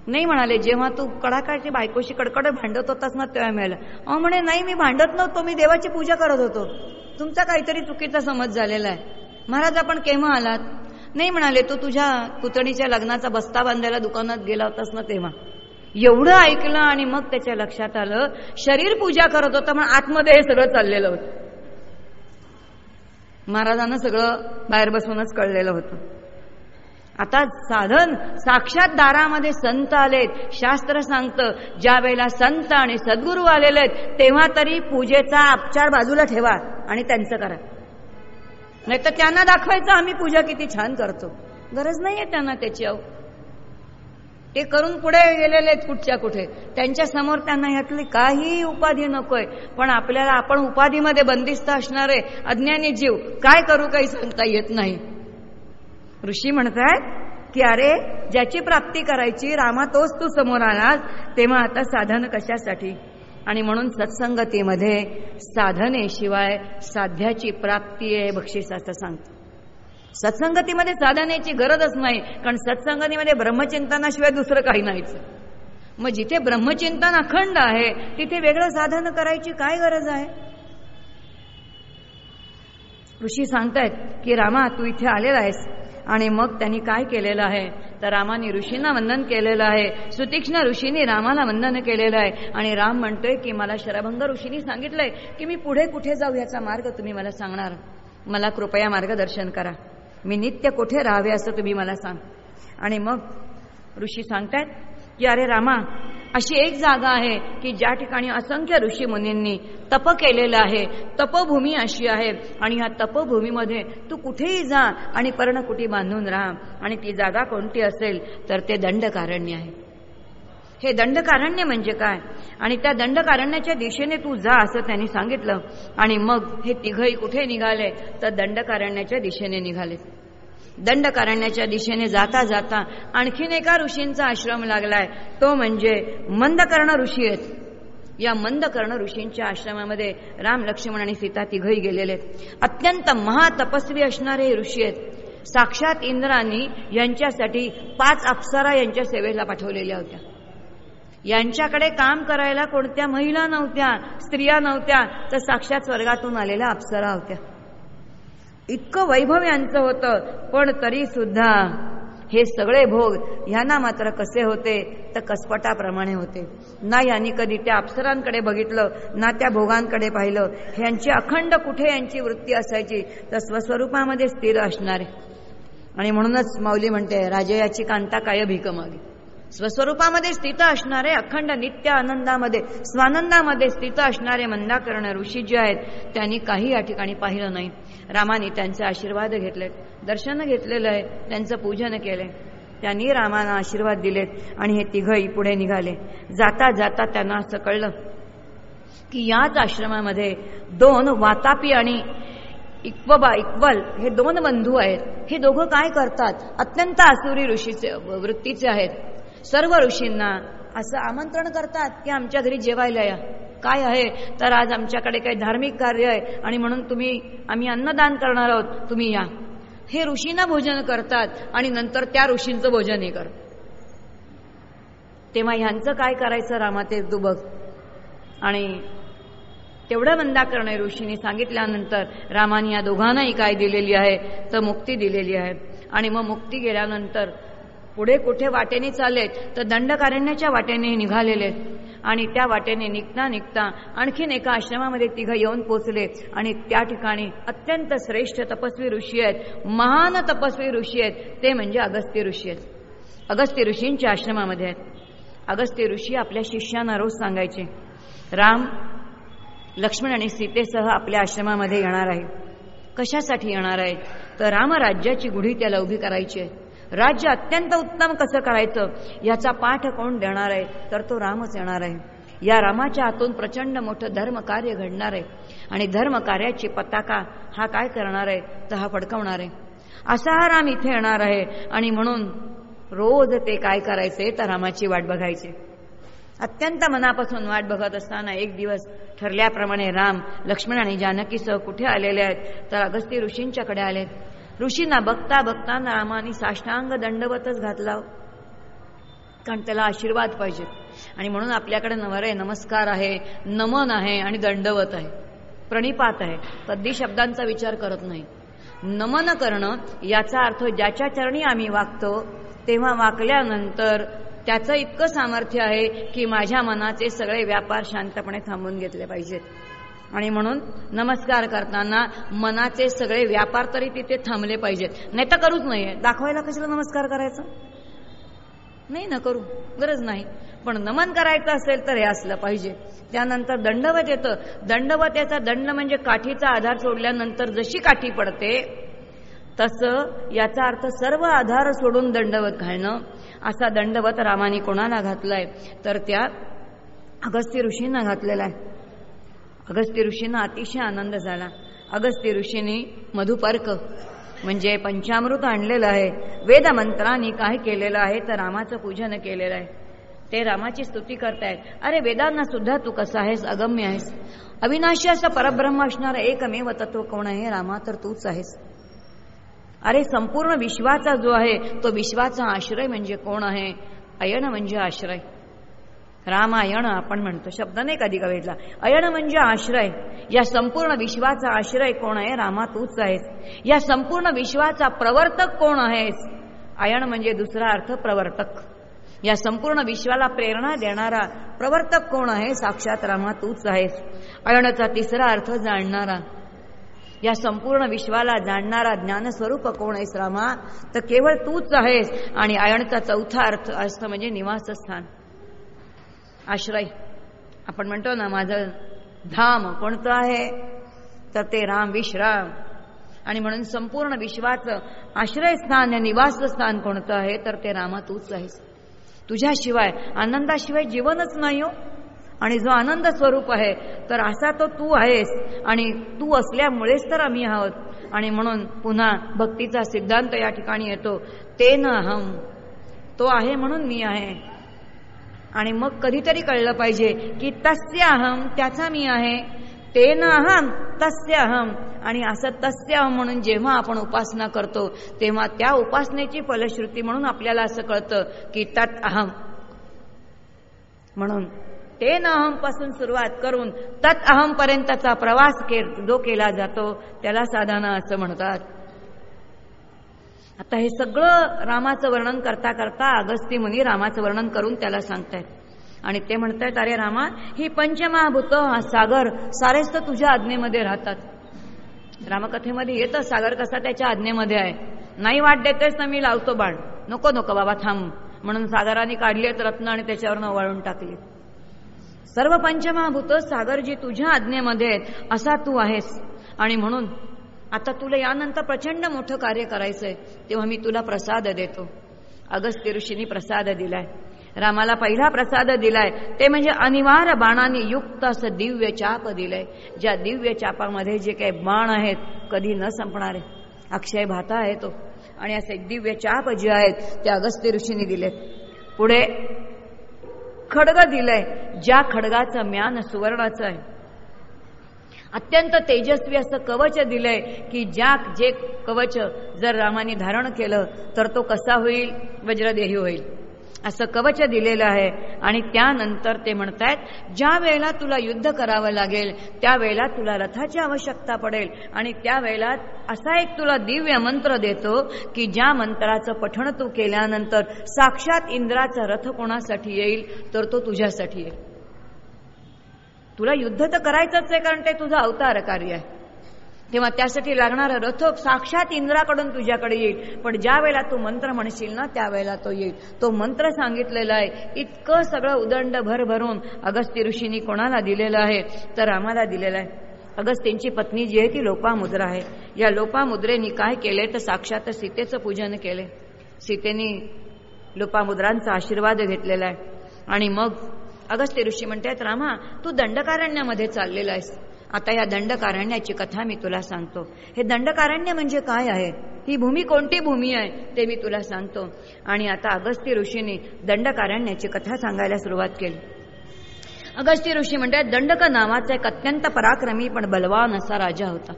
नाही म्हणाले जेव्हा तू कडाकाळची बायकोशी कडकड भांडत होतास ना तेव्हा मिळालं अहो म्हणे नाही मी भांडत नव्हतो मी देवाची पूजा करत होतो. तुमचा काहीतरी चुकीचा समज झालेला आहे. महाराज आपण केव्हा आलात? नाही म्हणाले तू तुझ्या पुतणीच्या लग्नाचा बस्ता बांधायला दुकानात गेला होतास ना तेव्हा. एवढं ऐकलं आणि मग त्याच्या लक्षात आलं शरीर पूजा करत होतं पण आतमध्ये हे सगळं चाललेलं होतं. महाराजांना सगळं बाहेर बसूनच कळलेलं होतं. आता साधन साक्षात दारामध्ये संत आलेत. शास्त्र सांगतं ज्या वेळेला संत आणि सद्गुरू आलेले आहेत तेव्हा तरी पूजेचा अपचार बाजूला ठेवा आणि त्यांचं करा. नाही तर त्यांना दाखवायचं आम्ही पूजा किती छान करतो. गरज नाहीये त्यांना त्याची अहो ते करून पुढे गेलेले आहेत कुठच्या कुठे? त्यांच्यासमोर त्यांना ह्यातली काही उपाधी नकोय. पण आपल्याला आपण उपाधीमध्ये बंदिस्त असणारे अज्ञानी जीव काय करू काही सांगता येत नाही. ऋषी म्हणतात की अरे ज्याची प्राप्ती करायची रामा तोच तू समोर आलास तेव्हा आता साधन कशासाठी? आणि म्हणून सत्संगतीमध्ये साधनेशिवाय साध्याची प्राप्ती आहे बक्षिसाचं सांगतो. सत्संगतीमध्ये साधनेची गरजच नाही कारण सत्संगतीमध्ये ब्रह्मचिंतनाशिवाय दुसरं काही नाहीच. मग जिथे ब्रह्मचिंतन अखंड आहे तिथे वेगळं साधन करायची काय गरज आहे? ऋषी सांगतायत की रामा तू इथे आलेला आहेस. आणि मग त्यांनी काय केलेलं आहे? तर रामाने ऋषींना वंदन केलेलं आहे. सुतीक्ष्ण ऋषींनी रामाला वंदन केलेलं आहे. आणि राम म्हणतोय की मला शरभंग ऋषीने सांगितलंय की मी पुढे कुठे जाऊ? याचा मार्ग तुम्ही मला सांगणार. मला कृपया मार्गदर्शन करा. मी नित्य कुठे राहावे असं तुम्ही मला सांग. आणि मग ऋषी सांगतायत की अरे रामा अशी एक जागा आहे की ज्या ठिकाणी असंख्य ऋषी मुनींनी तप केलेलं आहे तपभूमी अशी आहे आणि ह्या तपभूमीमध्ये तू कुठेही जा आणि पर्णकुटी बांधून राहा. आणि ती जागा कोणती असेल तर ते दंडकारण्य आहे. हे दंडकारण्य म्हणजे काय? आणि त्या दंडकारण्याच्या दिशेने तू जा असं त्यांनी सांगितलं. आणि मग हे तिघही कुठे निघाले? तर दंडकारण्याच्या दिशेने निघाले. दंडकारण्याच्या दिशेने जाता जाता आणखीन एका ऋषींचा आश्रम लागलाय. तो म्हणजे मंदकर्ण ऋषी आहेत. या मंदकर्ण ऋषींच्या आश्रमामध्ये राम लक्ष्मण आणि सीता तिघही गेलेले आहेत. अत्यंत महातपस्वी असणारे हे ऋषी आहेत. साक्षात इंद्रांनी यांच्यासाठी पाच अप्सरा यांच्या सेवेला पाठवलेल्या होत्या. यांच्याकडे काम करायला कोणत्या महिला नव्हत्या स्त्रिया नव्हत्या तर साक्षात स्वर्गातून आलेल्या अप्सरा होत्या. इतकं वैभव यांचं होतं पण तरी सुद्धा हे सगळे भोग ह्यांना मात्र कसे होते तर कसपटाप्रमाणे होते. ना यांनी कधी त्या अप्सरांकडे बघितलं ना त्या भोगांकडे पाहिलं. ह्यांची अखंड कुठे यांची वृत्ती असायची तर स्वस्वरूपामध्ये स्थिर असणारे. आणि म्हणूनच माऊली म्हणते राजयाची कांता काय भीक मागे स्वस्वरूपामध्ये स्थित असणारे अखंड नित्य आनंदामध्ये स्वानंदामध्ये स्थित असणारे मंदाकरण ऋषी जे आहेत त्यांनी काही या ठिकाणी पाहिलं नाही. रामाने त्यांचे आशीर्वाद घेतलेत दर्शन घेतलेलं आहे त्यांचं पूजन केले. त्यांनी रामाना आशीर्वाद दिलेत आणि हे तिघही पुढे निघाले. जाता जाता त्यांना असं कळलं की याच आश्रमामध्ये दोन वातापी आणि इक्वबा इक्वल हे दोन बंधू आहेत. हे दोघं काय करतात? अत्यंत आसुरी ऋषीचे वृत्तीचे आहेत. सर्व ऋषींना असं आमंत्रण करतात की आमच्या घरी जेवायला या. काय आहे? तर आज आमच्याकडे काही धार्मिक कार्य आहे आणि म्हणून तुम्ही आम्ही अन्नदान करणार आहोत तुम्ही या. हे ऋषींना भोजन करतात आणि नंतर त्या ऋषींचं भोजनही कर. तेव्हा ह्यांचं काय करायचं रामा ते तू बघ. आणि तेवढं बंदा करणे ऋषीने सांगितल्यानंतर रामाने या दोघांनाही काय दिलेली आहे? तर मुक्ती दिलेली आहे. आणि मग मुक्ती गेल्यानंतर पुढे कुठे वाटेने चाललेत तर दंडकारण्याच्या वाटेने निघालेले आणि त्या वाटेने निघता निघता आणखीन एका आश्रमामध्ये तिघं येऊन पोचले. आणि त्या ठिकाणी अत्यंत श्रेष्ठ तपस्वी ऋषी आहेत. महान तपस्वी ऋषी आहेत. ते म्हणजे अगस्त्य ऋषी आहेत. अगस्त्य ऋषींच्या आश्रमामध्ये आहेत. अगस्त्य ऋषी आपल्या शिष्यांना रोज सांगायचे राम लक्ष्मण आणि सीतेसह आपल्या आश्रमामध्ये येणार आहे कशासाठी येणार आहे तर रामराज्याची गुढी त्याला उभी करायची आहे. राज्य अत्यंत उत्तम कसं करायचं? याचा पाठ कोण देणार आहे? तर तो रामच येणार आहे. या रामाच्या हातून प्रचंड मोठं धर्मकार्य घडणार आहे. आणि धर्मकार्याची पताका हा काय करणार आहे? तर हा फडकवणार आहे. असा हा राम इथे येणार आहे. आणि म्हणून रोज ते काय करायचे? तर रामाची वाट बघायचे. अत्यंत मनापासून वाट बघत असताना एक दिवस ठरल्याप्रमाणे राम लक्ष्मण आणि जानकीसह कुठे आलेले आहेत? तर अगस्ती ऋषींच्याकडे आलेत. ऋषींना बघता बघता रामाने साष्टांग दंडवतच घातला. कारण त्याला आशीर्वाद पाहिजेत आणि म्हणून आपल्याकडे नवर आहे नमस्कार आहे नमन आहे आणि दंडवत आहे. प्रणिपात आहे. कधी शब्दांचा विचार करत नाही. नमन करणं याचा अर्थ ज्याच्या चरणी आम्ही वागतो तेव्हा वाकल्यानंतर त्याचं इतकं सामर्थ्य आहे की माझ्या मनाचे सगळे व्यापार शांतपणे थांबून घेतले पाहिजेत. आणि म्हणून नमस्कार करताना मनाचे सगळे व्यापार तरी तिथे थांबले पाहिजेत. नाही तर करूच नाहीये. दाखवायला कशाला नमस्कार करायचं? नाही ना करू. गरज नाही. पण नमन करायचं असेल तर हे असलं पाहिजे. त्यानंतर दंडवत येतं. दंडवत याचा दंड म्हणजे काठीचा आधार सोडल्यानंतर जशी काठी पडते तसं याचा अर्थ सर्व आधार सोडून दंडवत घालणं. असा दंडवत रामाने कोणाला घातलाय? तर त्या अगस्ती ऋषींना घातलेला आहे. अगस्त्य ऋषींना अतिशय आनंद झाला. अगस्त्य ऋषीने मधुपर्क म्हणजे पंचामृत आणलेलं आहे. वेदमंत्राने काय केलेलं आहे तर रामाचं पूजन केलेलं आहे. ते रामाची स्तुती करतायत. अरे वेदांना सुद्धा तू कसा आहेस? अगम्य आहेस. अविनाशी असं परब्रह्म असणारं एकमेव तत्व कोण आहे? रामा तर तूच आहेस. अरे संपूर्ण विश्वाचा जो आहे तो विश्वाचा आश्रय म्हणजे कोण आहे? अयन म्हणजे आश्रय. रामायण आपण म्हणतो. शब्द नाही कधी कवितला. अयण म्हणजे आश्रय. या संपूर्ण विश्वाचा आश्रय कोण आहे? रामा तूच आहेस. या संपूर्ण विश्वाचा प्रवर्तक कोण आहेस? अयण म्हणजे दुसरा अर्थ प्रवर्तक. या संपूर्ण विश्वाला प्रेरणा देणारा प्रवर्तक कोण आहे? साक्षात रामा तूच आहेस. अयणचा तिसरा अर्थ जाणणारा. या संपूर्ण विश्वाला जाणणारा ज्ञानस्वरूप कोण आहेस रामा? तर केवळ तूच आहेस. आणि अयणचा चौथा अर्थ अर्थ म्हणजे निवासस्थान. आश्रय. आपण म्हणतो ना माझं धाम कोणतं आहे? तर ते राम विश्राम. आणि म्हणून संपूर्ण विश्वाचं आश्रयस्थान निवासस्थान कोणतं आहे? तर ते रामा तूच आहेस तुझ्याशिवाय आनंदाशिवाय जीवनच नाही हो. आणि जो आनंद स्वरूप आहे तर असा तो तू आहेस. आणि तू असल्यामुळेच तर आम्ही आहोत. आणि म्हणून पुन्हा भक्तीचा सिद्धांत या ठिकाणी येतो. ते न अहम तो आहे म्हणून मी आहे. आणि मग कधीतरी कळलं पाहिजे की तस्य अहम त्याचा मी आहे. ते न अहम तस्य अहम आणि असं तस्य अहम म्हणून जेव्हा आपण उपासना करतो तेव्हा त्या उपासनेची फलश्रुती म्हणून आपल्याला असं कळतं की तत् अहम म्हणून ते न अहमपासून सुरुवात करून तत् अहम पर्यंतचा प्रवास के जो केला जातो त्याला साधना असं म्हणतात. आता हे सगळं रामाचं वर्णन करता करता अगस्ती मुनी रामाचं वर्णन करून त्याला सांगतायत. आणि ते म्हणतायत अरे रामा ही पंचमहाभूत हा सागर सारेच तर तुझ्या आज्ञेमध्ये राहतात. रामकथेमध्ये येतं सागर कसा त्याच्या आज्ञेमध्ये आहे? नाही वाट देतेस ना मी लावतो बाण. नको नको बाबा थांब. म्हणून सागराने काढलेत रत्न आणि त्याच्यावरनं वाळून टाकली. सर्व पंचमहाभूत सागर जी तुझ्या आज्ञेमध्ये आहेत असा तू आहेस. आणि म्हणून आता तुला यानंतर प्रचंड मोठं कार्य करायचंय तेव्हा मी तुला प्रसाद देतो. अगस्त्य ऋषींनी प्रसाद दिलाय. रामाला पहिला प्रसाद दिलाय. ते म्हणजे अनिवार्य बाणाने युक्त असं दिव्य चाप दिलंय. ज्या दिव्य चापामध्ये जे काही बाण आहेत कधी न संपणारे अक्षय भाता आहे तो. आणि असे दिव्य चाप जे आहेत ते अगस्त्य ऋषीने दिलेत. पुढे खडग दिलंय. ज्या खडगाचं म्यान सुवर्णाचं आहे. अत्यंत तेजस्वी असं कवच दिलंय की ज्या जे कवच जर रामाने धारण केलं तर तो कसा होईल? वज्रदेही होईल. असं कवच दिलेलं आहे. आणि त्यानंतर ते म्हणतायत ज्या वेळेला तुला युद्ध करावं लागेल त्यावेळेला तुला रथाची आवश्यकता पडेल. आणि त्यावेळेला असा एक तुला दिव्य मंत्र देतो की ज्या मंत्राचं पठण तू केल्यानंतर साक्षात इंद्राचा रथ कोणासाठी येईल? तर तो तुझ्यासाठी येईल. तुला युद्ध तर करायचंच आहे कारण ते तुझं अवतार कार्य आहे. तेव्हा त्यासाठी लागणारा रथ साक्षात इंद्राकडून तुझ्याकडे येईल. पण ज्या वेळेला तू मंत्र म्हणशील ना त्यावेळेला तो येईल. तो मंत्र सांगितलेला आहे. इतकं सगळं उदंड भर भरून अगस्ती ऋषींनी कोणाला दिलेलं आहे? तर आम्हाला दिलेलं आहे. अगस्तींची पत्नी जी आहे ती लोपामुद्रा आहे. या लोपामुद्रेनी काय केले तर साक्षात सीतेचं पूजन केले सीतेनी लोपामुद्रांचा आशीर्वाद घेतलेला आहे. आणि मग अगस्त्य ऋषी म्हणतात रामा तू दंडकारण्यामध्ये चाललेला आहेस. आता या दंडकारण्याची कथा मी तुला सांगतो. हे दंडकारण्य म्हणजे काय आहे? ही भूमी कोणती भूमी आहे? ते मी तुला सांगतो. आणि आता अगस्त्य ऋषीने दंडकारण्याची कथा सांगायला सुरुवात केली. अगस्त्य ऋषी म्हणतात दंडक नावाचा एक अत्यंत पराक्रमी पण बलवान असा राजा होता.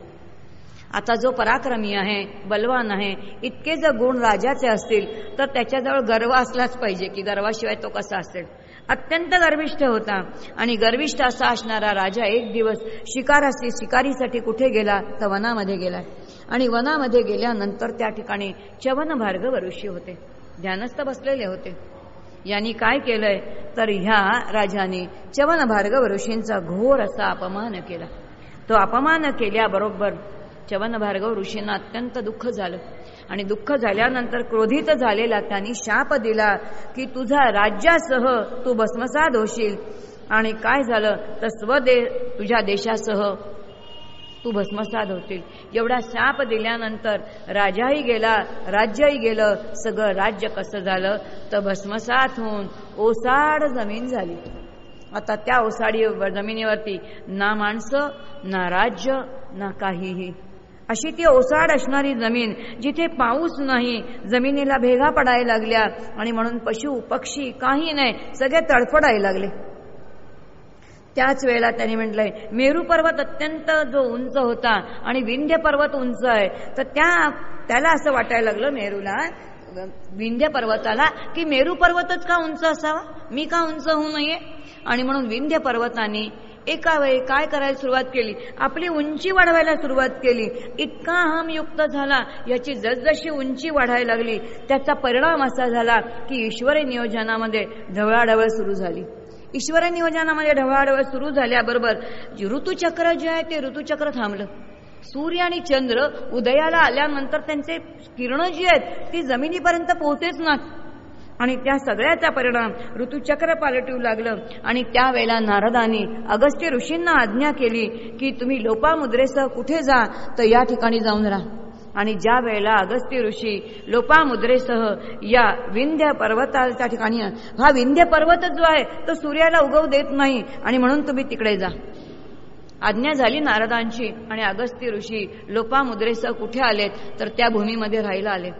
आता जो पराक्रमी आहे बलवान आहे इतके जर गुण राजाचे असतील तर त्याच्याजवळ गर्व असलाच पाहिजे की गर्वाशिवाय तो कसा असेल? अत्यंत गर्विष्ठ होता. आणि गर्विष्ठ असा असणारा राजा एक दिवस शिकारासी शिकारीसाठी कुठे गेला तर वनामध्ये गेला. आणि वनामध्ये गेल्यानंतर त्या ठिकाणी चवन भार्गव ऋषी होते. ध्यानस्थ बसलेले होते. यांनी काय केलंय? तर ह्या राजाने चवन भार्गव ऋषींचा घोर असा अपमान केला. तो अपमान केल्याबरोबर चवन भार्गव ऋषींना अत्यंत दुःख झालं. आणि दुःख झाल्यानंतर क्रोधित झालेला त्यांनी शाप दिला की तुझा राज्यासह तू भस्मसाद होशील. आणि काय झालं? तर स्वदे तुझ्या देशासह तू भस्मसाद होतील एवढा शाप दिल्यानंतर राजाही गेला राज्यही गेलं सगळं राज्य कसं झालं? तर भस्मसात होऊन ओसाड जमीन झाली. आता त्या ओसाडी जमिनीवरती ना माणसं ना राज्य ना काहीही. अशी ती ओसाड असणारी जमीन जिथे पाऊस नाही जमिनीला भेगा पडायला लागल्या आणि म्हणून पशु पक्षी काही नाही सगळे तडफडायला लागले. त्याच वेळेला त्यांनी म्हटलंय मेरू पर्वत अत्यंत जो उंच होता आणि विंध्य पर्वत उंच आहे तर त्या त्याला असं वाटायला लागलं मेरूला विंध्य पर्वताला की मेरू पर्वतच का उंच असावा? मी का उंच होऊ नये? आणि म्हणून विंध्य पर्वताने एका वेळी काय करायला सुरुवात केली? आपली उंची वाढवायला सुरुवात केली. इतका हम युक्त झाला. याची जसजशी उंची वाढायला लागली त्याचा परिणाम असा झाला की ईश्वरी नियोजनामध्ये ढवळाढवळ सुरू झाली. ईश्वर नियोजनामध्ये ढवळाढवळ सुरू झाल्याबरोबर ऋतुचक्र जे आहे ते ऋतुचक्र थांबलं. सूर्य आणि चंद्र उदयाला आल्यानंतर त्यांचे किरण जी आहेत ती जमिनीपर्यंत पोहोचेच ना आणि त्या सगळ्याचा परिणाम ऋतुचक्र पालटू लागलं. आणि त्यावेळेला नारदाने अगस्त्य ऋषींना आज्ञा केली की तुम्ही लोपामुद्रेसह कुठे जा तर या ठिकाणी जाऊन राहा. आणि ज्या वेळेला अगस्त्य ऋषी लोपामुद्रेसह या विंध्य पर्वताच्या ठिकाणी हा विंध्य पर्वत जो आहे तो सूर्याला उगव देत नाही. आणि म्हणून तुम्ही तिकडे जा. आज्ञा झाली नारदांची आणि अगस्त्य ऋषी लोपामुद्रेसह कुठे आलेत तर त्या भूमीमध्ये राहायला आले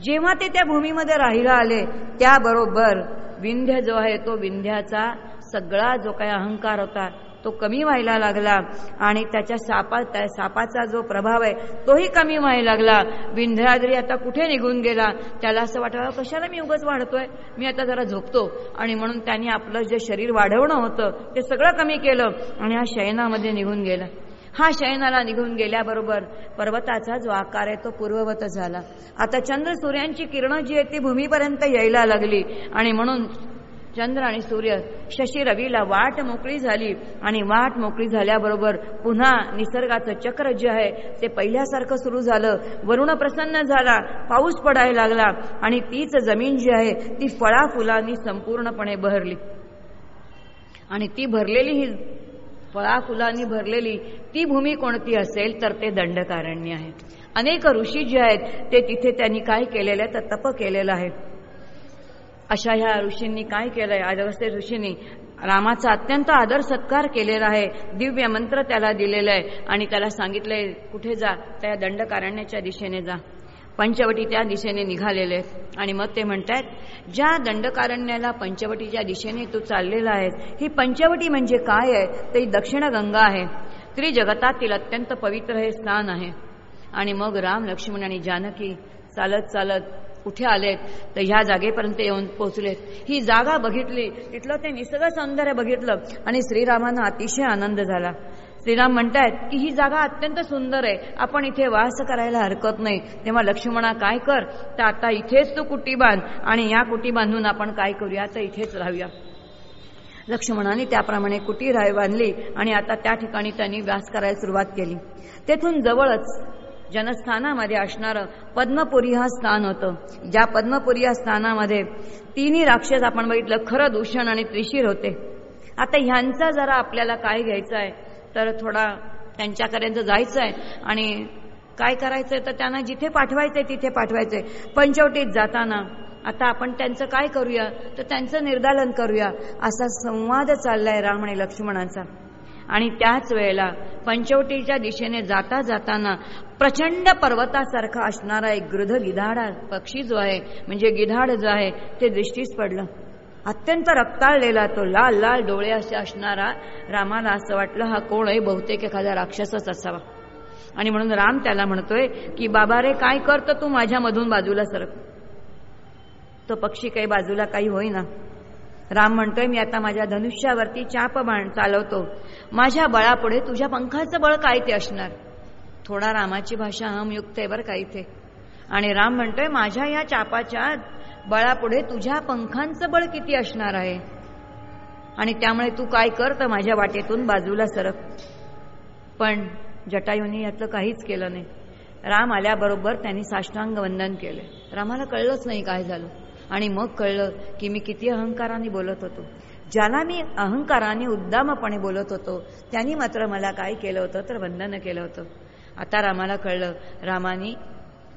जेव्हा ते त्या भूमीमध्ये राहिला आले त्याबरोबर विंध्य जो आहे तो विंध्याचा सगळा जो काही अहंकार होता तो कमी व्हायला लागला. आणि त्याच्या सापा त्या सापाचा जो प्रभाव आहे तोही कमी व्हायला लागला. विंध्याद्री आता कुठे निघून गेला? त्याला असं वाटावं कशाला मी उगच वाढतोय? मी आता जरा झोपतो. आणि म्हणून त्यांनी आपलं जे शरीर वाढवणं होतं ते सगळं कमी केलं. आणि हा शयनामध्ये निघून गेला. हा शयनाला निघून गेल्याबरोबर पर्वताचा जो आकार आहे तो पूर्ववत झाला. आता चंद्र सूर्यांची किरणं जी आहे ती भूमीपर्यंत यायला लागली आणि म्हणून चंद्र आणि सूर्य शशी रवीला वाट मोकळी झाली आणि वाट मोकळी झाल्याबरोबर पुन्हा निसर्गाचं चक्र जे आहे ते पहिल्यासारखं सुरू झालं. वरुण प्रसन्न झाला पाऊस पडायला लागला आणि तीच जमीन जी आहे ती फळा फुलांनी संपूर्णपणे बहरली आणि ती भरलेली ही फळा फुलांनी भरलेली ती भूमी कोणती असेल तर ते दंडकारण्य आहे. अनेक ऋषी जे आहेत ते तिथे त्यांनी काय केलेलं आहे तर तप केलेलं आहे. अशा ह्या ऋषींनी काय केलंय? अगस्त्य ऋषींनी रामाचा अत्यंत आदर सत्कार केलेला आहे. दिव्य मंत्र त्याला दिलेला आहे आणि त्याला सांगितलंय कुठे जा त्या दंडकारण्याच्या दिशेने जा. पंचवटी त्या दिशेने निघालेले आणि मग ते म्हणतात ज्या दंडकारण्याला पंचवटीच्या दिशेने तू चाललेला आहेस ही पंचवटी म्हणजे काय आहे? ते दक्षिण गंगा आहे. स्त्री जगतातील अत्यंत पवित्र हे स्थान आहे. आणि मग राम लक्ष्मण आणि जानकी चालत चालत कुठे आलेत. तर ह्या जागेपर्यंत येऊन पोहोचलेत. ही जागा बघितली. तिथलं ते निसर्ग सौंदर्य बघितलं. आणि श्रीरामांना अतिशय आनंद झाला. श्रीराम म्हणतायत की ही जागा अत्यंत सुंदर आहे. आपण इथे वास करायला हरकत नाही. तेव्हा लक्ष्मणा काय कर? तर आता इथेच तू कुटी बांध आणि या कुटी बांधून आपण काय करूया? तर इथेच राहूया. लक्ष्मणाने त्याप्रमाणे कुटीराय बांधली आणि आता त्या ठिकाणी त्यांनी व्यास करायला सुरुवात केली. तेथून जवळच जनस्थानामध्ये असणारं पद्मपुरी हा स्थान होतं. ज्या पद्मपुरी या स्थानामध्ये तिन्ही राक्षस आपण बघितलं खरं दूषण आणि त्रिशीर होते. आता ह्यांचा जरा आपल्याला काय घ्यायचं आहे तर थोडा त्यांच्यापर्यंत जायचं आहे आणि काय करायचंय तर त्यांना जिथे पाठवायचंय तिथे पाठवायचंय. पंचवटीत जाताना आता आपण त्यांचं काय करूया? तर त्यांचं निर्दालन करूया. असा संवाद चाललाय राम आणि लक्ष्मणाचा. आणि त्याच वेळेला पंचवटीच्या दिशेने जाता जाताना प्रचंड पर्वतासारखा असणारा एक गृध गिधाडा पक्षी जो आहे म्हणजे गिधाड जो आहे ते दृष्टीस पडलं. अत्यंत रक्ताळलेला तो लाल लाल डोळे असे असणारा रामाला असं वाटलं हा कोण आहे? बहुतेक एखादा राक्षसच असावा. आणि म्हणून राम त्याला म्हणतोय की बाबा रे काय करतो तू माझ्यामधून बाजूला सरक? तो पक्षी काही बाजूला काही होईना. राम म्हणतोय मी आता माझ्या धनुष्यावरती चाप बाण चालवतो. माझ्या बळापुढे तुझ्या पंखाचं बळ काय ते असणार? थोडा रामाची भाषा हमयुक्त आहे बरं काही ते आणि राम म्हणतोय माझ्या या चापाच्या बळापुढे तुझ्या पंखांचं बळ किती असणार आहे? आणि त्यामुळे तू काय कर तर माझ्या वाटेतून बाजूला सरक. पण जटायूंनी यातलं काहीच केलं नाही. राम आल्याबरोबर त्यांनी साष्टांग वंदन केले. रामाला कळलंच नाही काय झालं. आणि मग कळलं की मी किती अहंकाराने बोलत होतो. ज्याला मी अहंकाराने उद्दामपणे बोलत होतो त्यांनी मात्र मला काय केलं होतं तर वंदन केलं होतं. आता रामाला कळलं रामाने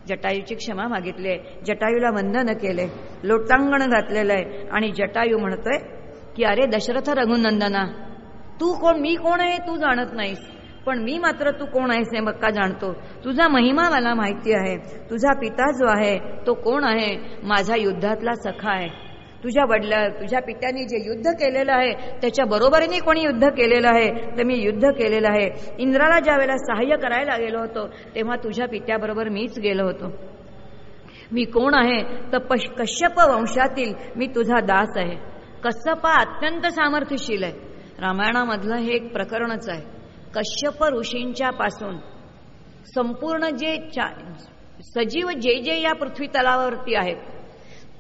जटायूची क्षमा मागितली आहे. जटायूला वंदन केले लोटांगण घातलेलं आहे. आणि जटायू म्हणतोय की अरे दशरथ रघुनंदना तू कोण? मी कोण आहे? तू जाणत नाहीस. पण मी मात्र तू कोण आहेस हे मक्का जाणतो. तुझा महिमा मला माहिती आहे. तुझा पिता जो आहे तो कोण आहे? माझा युद्धातला सखा आहे. तुझ्या वडला तुझ्या पित्याने जे युद्ध केलेलं आहे त्याच्या बरोबरीने कोणी युद्ध केलेलं आहे? तर मी युद्ध केलेलं आहे. इंद्राला ज्या वेळेला सहाय्य करायला गेलो होतो तेव्हा तुझ्या पित्याबरोबर मीच गेलो होतो. मी कोण आहे? तर पश कश्यप वंशातील मी तुझा दास आहे. कश्यप अत्यंत सामर्थ्यशील आहे. रामायणामधलं हे एक प्रकरणच आहे. कश्यप ऋषींच्या पासून. संपूर्ण जे सजीव जे जे या पृथ्वी तलावरती आहेत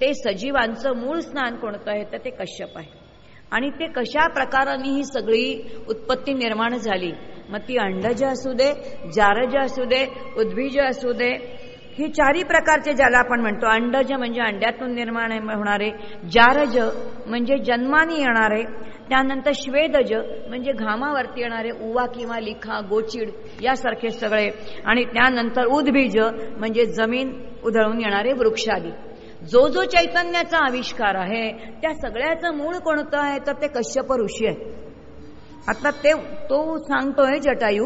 ते सजीवांचं मूळ स्नान कोणतं आहे? तर ते कश्यप आहे. आणि ते कशा प्रकाराने ही सगळी उत्पत्ती निर्माण झाली? मग ती अंडज असू दे जारज असू दे उद्भिज असू दे ही चारही प्रकारचे ज्याला आपण म्हणतो अंडज म्हणजे अंड्यातून निर्माण होणारे जारज म्हणजे जन्माने येणारे त्यानंतर श्वेदज म्हणजे घामावरती येणारे उवा किंवा लिखा गोचिड यासारखे सगळे. आणि त्यानंतर उद्बीज म्हणजे जमीन उधळून येणारे वृक्षादी. जो जो चैतन्याचा आविष्कार आहे त्या सगळ्याचं मूळ कोणतं आहे? तर ते कश्यप ऋषी आहे आता ते तो सांगतोय जटायू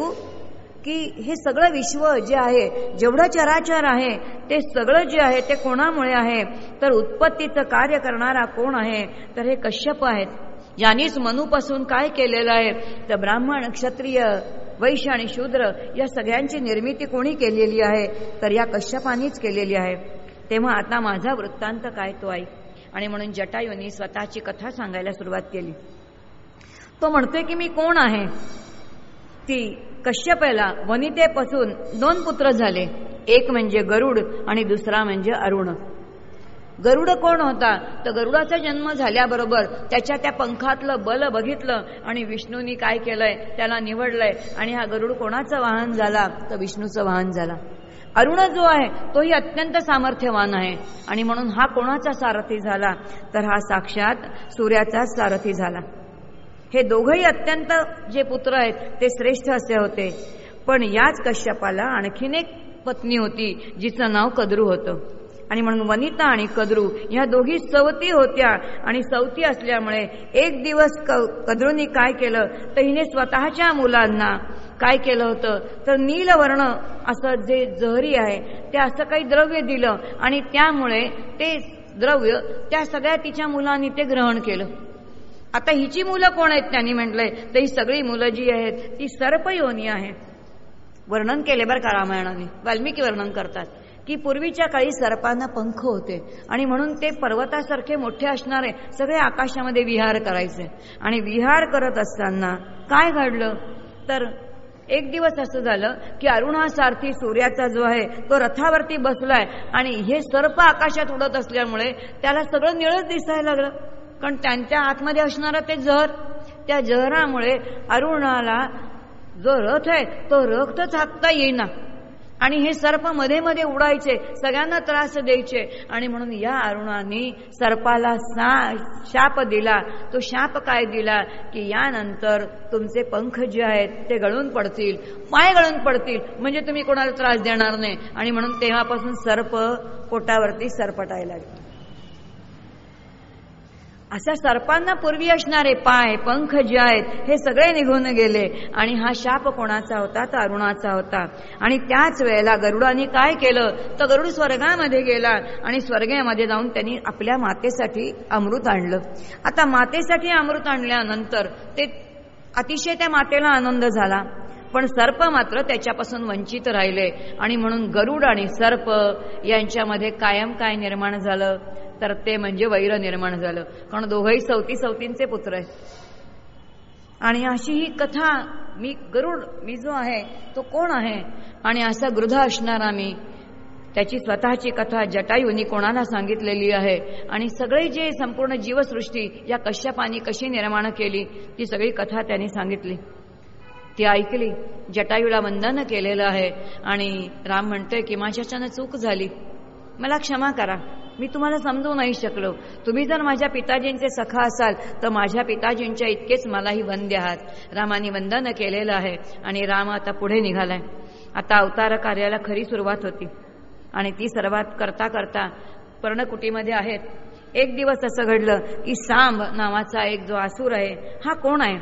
की हे सगळं विश्व जे आहे जेवढं चराचर आहे ते सगळं जे आहे ते कोणामुळे आहे? तर उत्पत्तीचं कार्य करणारा कोण आहे? तर हे कश्यप आहेत. यांनीच मनूपासून काय केलेलं आहे? तर ब्राह्मण क्षत्रिय वैश्य आणि शूद्र या सगळ्यांची निर्मिती कोणी केलेली आहे? तर या कश्यपानीच केलेली आहे. तेव्हा आता माझा वृत्तांत काय तो आई? आणि म्हणून जटायूंनी स्वतःची कथा सांगायला सुरुवात केली. तो म्हणतोय की मी कोण आहे? ती कश्यपेला वनितेपासून दोन पुत्र झाले. एक म्हणजे गरुड आणि दुसरा म्हणजे अरुण. गरुड कोण होता? तर गरुडाचा जन्म झाल्याबरोबर त्याच्या त्या पंखातलं बल बघितलं आणि विष्णूनी काय केलंय? त्याला निवडलंय. आणि हा गरुड कोणाचं वाहन झाला? तर विष्णूचं वाहन झाला. अरुण जो आहे तोही अत्यंत सामर्थ्यवान आहे. आणि म्हणून हा कोणाचा सारथी झाला? तर हा साक्षात सूर्याचाच सारथी झाला. हे दोघंही अत्यंत जे पुत्र आहेत ते श्रेष्ठ असे होते. पण याच कश्यपाला आणखीन एक पत्नी होती जिचं नाव कद्रू होतं. आणि म्हणून वनिता आणि कद्रू ह्या दोघी सवती होत्या आणि सवती असल्यामुळे एक दिवस क कद्रूनी काय केलं तर हिने स्वतःच्या मुलांना काय केलं होतं तर नीलवर्ण असं जे जहरी आहे ते असं काही द्रव्य दिलं आणि त्यामुळे ते द्रव्य त्या सगळ्या तिच्या मुलांनी ते ग्रहण केलं. आता हिची मुलं कोण आहेत त्यांनी म्हटलंय? तर ही सगळी मुलं जी आहेत ती सर्पयोनी आहे वर्णन केले बरं का रामायणाने. वाल्मिकी वर्णन करतात. की पूर्वीच्या काळी सर्पांना पंख होते आणि म्हणून ते पर्वतासारखे मोठे असणारे सगळे आकाशामध्ये विहार करायचे. आणि विहार करत असताना काय घडलं? तर एक दिवस असं झालं की अरुणासारथी सूर्याचा जो आहे तो रथावरती बसलाय आणि हे सर्प आकाशात उडत असल्यामुळे त्याला सगळं निळच दिसायला लागलं. कारण त्यांच्या आतमध्ये असणारं ते जहर त्या जहरामुळे अरुणाला जो रथ आहे तो रक्त थाकता येईना. आणि हे सर्पमध्ये मध्ये उडायचे सगळ्यांना त्रास द्यायचे. आणि म्हणून या अरुणाने सर्पाला सा शाप दिला. तो शाप काय दिला? की यानंतर तुमचे पंख जे आहेत ते गळून पडतील. पाय गळून पडतील. म्हणजे तुम्ही कोणाला त्रास देणार नाही. आणि म्हणून तेव्हापासून सर्प पोटावरती सरपटायला लागले. अशा सर्पांना पूर्वी असणारे पाय पंख जे आहेत हे सगळे निघून गेले. आणि हा शाप कोणाचा होता? तर अरुणाचा होता. आणि त्याच वेळेला गरुडाने काय केलं? तर गरुड स्वर्गामध्ये गेला. आणि स्वर्गामध्ये जाऊन त्यांनी आपल्या मातेसाठी अमृत आणलं. आता मातेसाठी अमृत आणल्यानंतर ते अतिशय त्या मातेला आनंद झाला. पण सर्प मात्र त्याच्यापासून वंचित राहिले. आणि म्हणून गरुड आणि सर्प यांच्यामध्ये कायम काय निर्माण झालं? तर ते म्हणजे वैर निर्माण झालं. कारण दोघंही सवती सवतींचे पुत्र आहेत. आणि अशी ही कथा मी गरुड मी जो आहे तो कोण आहे? आणि असा गृध असणारा मी त्याची स्वतःची कथा जटायूनी कोणाला सांगितलेली आहे? आणि सगळे जे संपूर्ण जीवसृष्टी या कश्यपानी कशी निर्माण केली ती सगळी कथा त्यांनी सांगितली. ती ऐकली. जटायूला वंदन केलेलं आहे. आणि राम म्हणतोय की माझ्याच्यानं चूक झाली. मला क्षमा करा. मी तुम्हाला समजू नाही शकलो. तुम्ही जर माझ्या पिताजींचे सखा असाल तर माझ्या पिताजींच्या इतकेच मलाही वंद्य आहात. रामाने वंदन केलेलं आहे आणि राम आता पुढे निघालाय. आता अवतार कार्याला खरी सुरुवात होती आणि ती सर्वात करता करता पर्णकुटीमध्ये आहेत. एक दिवस असं घडलं की सांब नावाचा एक जो आसूर आहे हा कोण आहे?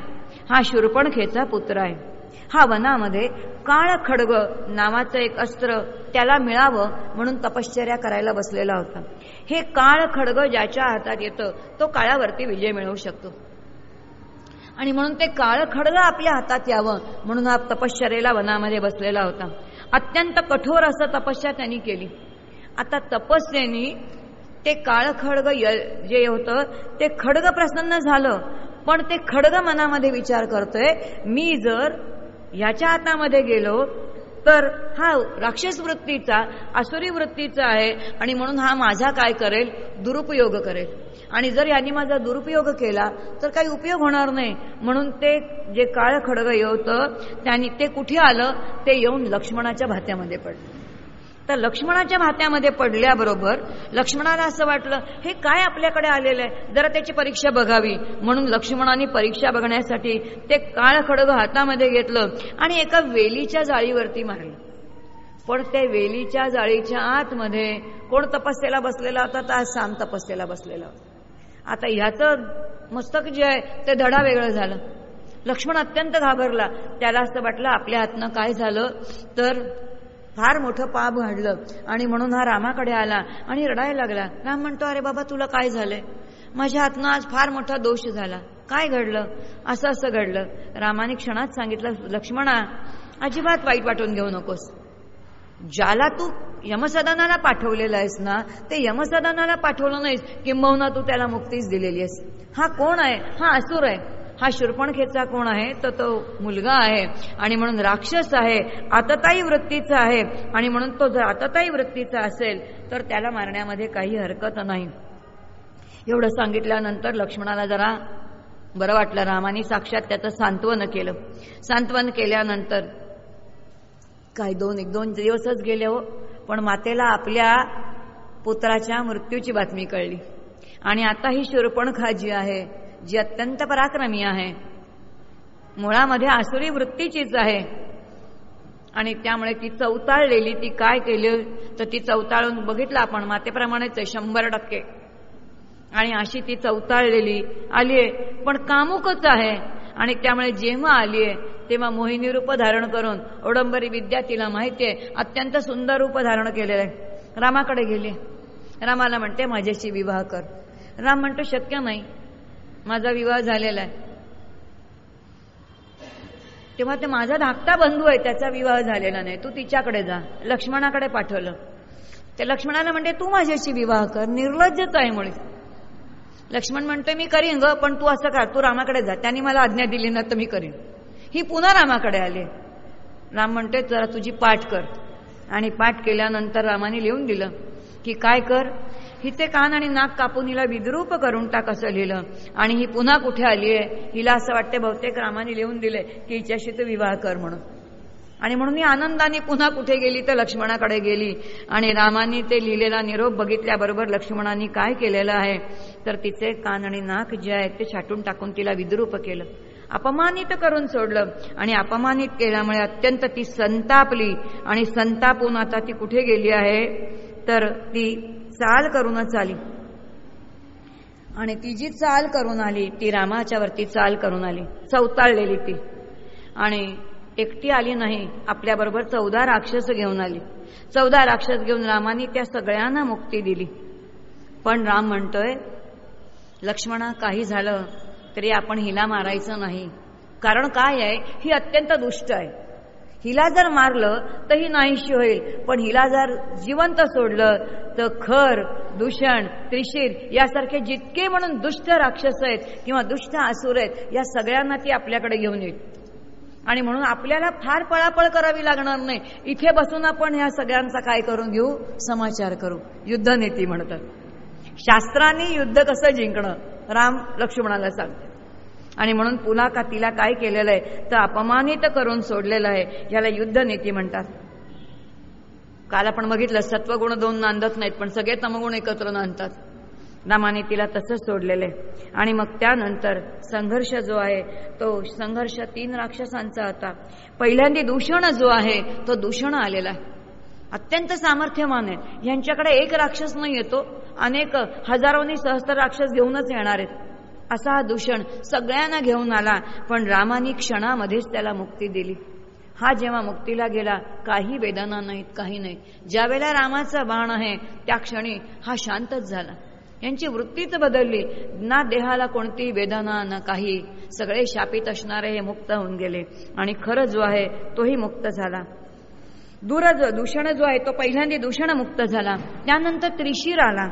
हा शूरपणखेचा पुत्र आहे. हा वनामध्ये काळ खडग नावाचं एक अस्त्र त्याला मिळावं म्हणून तपश्चर्या करायला बसलेला होता. हे काळ खडग ज्याच्या हातात येतं तो काळावरती विजय मिळवू शकतो. आणि म्हणून ते काळ खडग आपल्या हातात यावं म्हणून हा तपश्चर्याला वनामध्ये बसलेला होता. अत्यंत कठोर असं तपश्चर्या त्यांनी केली. आता तपस्येनी ते काळ खडग जे होतं ते खडग प्रसन्न झालं. पण ते खडग मनामध्ये विचार करतोय मी जर याच्या हातामध्ये गेलो तर हा राक्षस वृत्तीचा आसुरी वृत्तीचा आहे आणि म्हणून हा माझा काय करेल? दुरुपयोग करेल. आणि जर यांनी माझा दुरुपयोग केला तर काही उपयोग होणार नाही. म्हणून ते जे काळ खडग येवतं त्यांनी ते कुठे आलं? ते येऊन लक्ष्मणाच्या भात्यामध्ये पडलं. तर लक्ष्मणाच्या भात्यामध्ये पडल्याबरोबर लक्ष्मणाला असं वाटलं हे काय आपल्याकडे आलेलं आहे? जरा त्याची परीक्षा बघावी. म्हणून लक्ष्मणाने परीक्षा बघण्यासाठी ते काळ खडग हातामध्ये घेतलं आणि एका वेलीच्या जाळीवरती मारलं. पण त्या वेलीच्या जाळीच्या आतमध्ये कोण तपस्येला बसलेला होता? तर साम तपस्येला बसलेला होता. आता ह्याचं मस्तक जे आहे ते धडा वेगळं झालं. लक्ष्मण अत्यंत घाबरला. त्याला असं वाटलं आपल्या हातनं काय झालं? तर फार मोठं पाप घडलं. आणि म्हणून हा रामाकडे आला आणि रडायला लागला. राम म्हणतो अरे बाबा तुला काय झालंय? माझ्या हातनं आज फार मोठा दोष झाला. काय घडलं? असं असं घडलं. रामाने क्षणात सांगितलं लक्ष्मणा अजिबात वाईट वाटून घेऊ नकोस. ज्याला तू यमसदनाला पाठवलेलं आहेस ना ते यमसदनाला पाठवलं नाहीस किंबहुना तू त्याला मुक्तीच दिलेली आहेस. हा कोण आहे? हा असुर आहे. हा शूर्पणखेचा कोण आहे? तर तो मुलगा आहे. आणि म्हणून राक्षस आहे आतताई वृत्तीचा आहे. आणि म्हणून तो जर आतताई वृत्तीचा असेल तर त्याला मारण्यामध्ये काही हरकत नाही. एवढं सांगितल्यानंतर लक्ष्मणाला जरा बरं वाटलं. रामाने साक्षात त्याचं सांत्वन केलं. सांत्वन केल्यानंतर काही दोन एक दोन दिवसच गेले हो. पण मातेला आपल्या पुत्राच्या मृत्यूची बातमी कळली. आणि आता ही शूर्पणखा जी आहे जी अत्यंत पराक्रमी आहे. मुळामध्ये आसुरी वृत्तीचीच आहे. आणि त्यामुळे ती चौताळलेली ती काय केली तर ती चौताळून बघितलं आपण मातेप्रमाणेच आहे शंभर टक्के. आणि अशी ती चौताळलेली आलीये पण कामुकच आहे. आणि त्यामुळे जेव्हा आलीये तेव्हा मोहिनी रूप धारण करून ओडंबरी विद्या तिला माहितीये अत्यंत सुंदर रूप धारण केलेलं आहे. रामाकडे गेली. रामाला म्हणते माझ्याशी विवाह कर. राम म्हणतो शक्य नाही. माझा विवाह झालेला आहे. तेव्हा ते माझा धाकटा बंधू आहे त्याचा विवाह झालेला नाही. तू तिच्याकडे जा. लक्ष्मणाकडे पाठवलं. ते लक्ष्मणाला म्हणते तू माझ्याशी विवाह कर. निर्लज्जच आहे मुळे लक्ष्मण म्हणतोय मी करीन ग पण तू असं कर. तू रामाकडे जा. त्यांनी मला आज्ञा दिली ना तर मी करीन. ही पुन्हा रामाकडे आली. राम म्हणते जरा तुझी पाठ कर. आणि पाठ केल्यानंतर रामाने लिहून दिलं की काय कर? हिचे कान आणि नाक कापून हिला विद्रूप करून टाक असं लिहिलं. आणि ही पुन्हा कुठे आली आहे हिला असं वाटते बहुतेक रामाने लिहून दिले की हिच्याशी तू विवाह कर म्हणून. आणि म्हणून ही आनंदाने पुन्हा कुठे गेली तर लक्ष्मणाकडे गेली. आणि रामाने ते लिहिलेला निरोप बघितल्याबरोबर लक्ष्मणाने काय केलेलं आहे? तर तिचे कान आणि नाक जे आहेत ते छाटून टाकून तिला विद्रूप केलं. अपमानित करून सोडलं. आणि अपमानित केल्यामुळे अत्यंत ती संतापली. आणि संतापून आता ती कुठे गेली आहे? तर ती चाल करूनच आली. आणि ती जी चाल करून आली ती रामाच्या वरती चाल करून आली चौताळलेली ती. आणि एकटी आली नाही आपल्याबरोबर चौदा राक्षस घेऊन आली. चौदा राक्षस घेऊन रामाने त्या सगळ्यांना मुक्ती दिली. पण राम म्हणतोय लक्ष्मणा काही झालं तरी आपण हिला मारायचं नाही. कारण काय आहे? ही अत्यंत दुष्ट आहे. हिला जर मारलं तर ही नाहीशी होईल. पण हिला जर जिवंत सोडलं तर खर दूषण त्रिशीर यासारखे जितके म्हणून दुष्ट राक्षस आहेत किंवा दुष्ट आसूर आहेत या सगळ्यांना ती आपल्याकडे घेऊन येईल. आणि म्हणून आपल्याला फार पळापळ करावी लागणार नाही. इथे बसून आपण ह्या सगळ्यांचा काय करून घेऊ? समाचार करू. युद्धनीती म्हणतात. शास्त्रांनी युद्ध कसं जिंकणं? राम लक्ष्मणाला सांगते. आणि म्हणून पुन्हा का तिला काय केलेलं आहे? तर अपमानित करून सोडलेलं आहे. याला युद्धनीती म्हणतात. काल आपण बघितलं सत्वगुण दोन नांदत नाहीत पण सगळे तमगुण एकत्र नांदतात. रामाने तिला तसंच सोडलेलं आहे. आणि मग त्यानंतर संघर्ष जो आहे तो संघर्ष तीन राक्षसांचा होता. पहिल्यांदा दूषण जो आहे तो दूषण आलेला आहे. अत्यंत सामर्थ्यमान आहे. यांच्याकडे एक राक्षस नाही येतो अनेक हजारोनी सहस्त्र राक्षस घेऊनच येणार आहेत. असा हा दूषण सगळ्यांना घेऊन आला पण रामानी क्षणामध्येच त्याला मुक्ती दिली. हा जेव्हा मुक्तीला गेला काही वेदना नाहीत काही नाही ज्यावेळेला रामाचा बाण आहे त्या क्षणी हा शांतच झाला. यांची वृत्तीच बदलली. ना देहाला कोणती वेदना ना काही. सगळे शापित असणारे हे मुक्त होऊन गेले. आणि खरं जो आहे तोही मुक्त झाला. दूर जो दूषण जो आहे तो पहिल्यांदा दूषणमुक्त झाला. त्यानंतर त्रिशीर आला.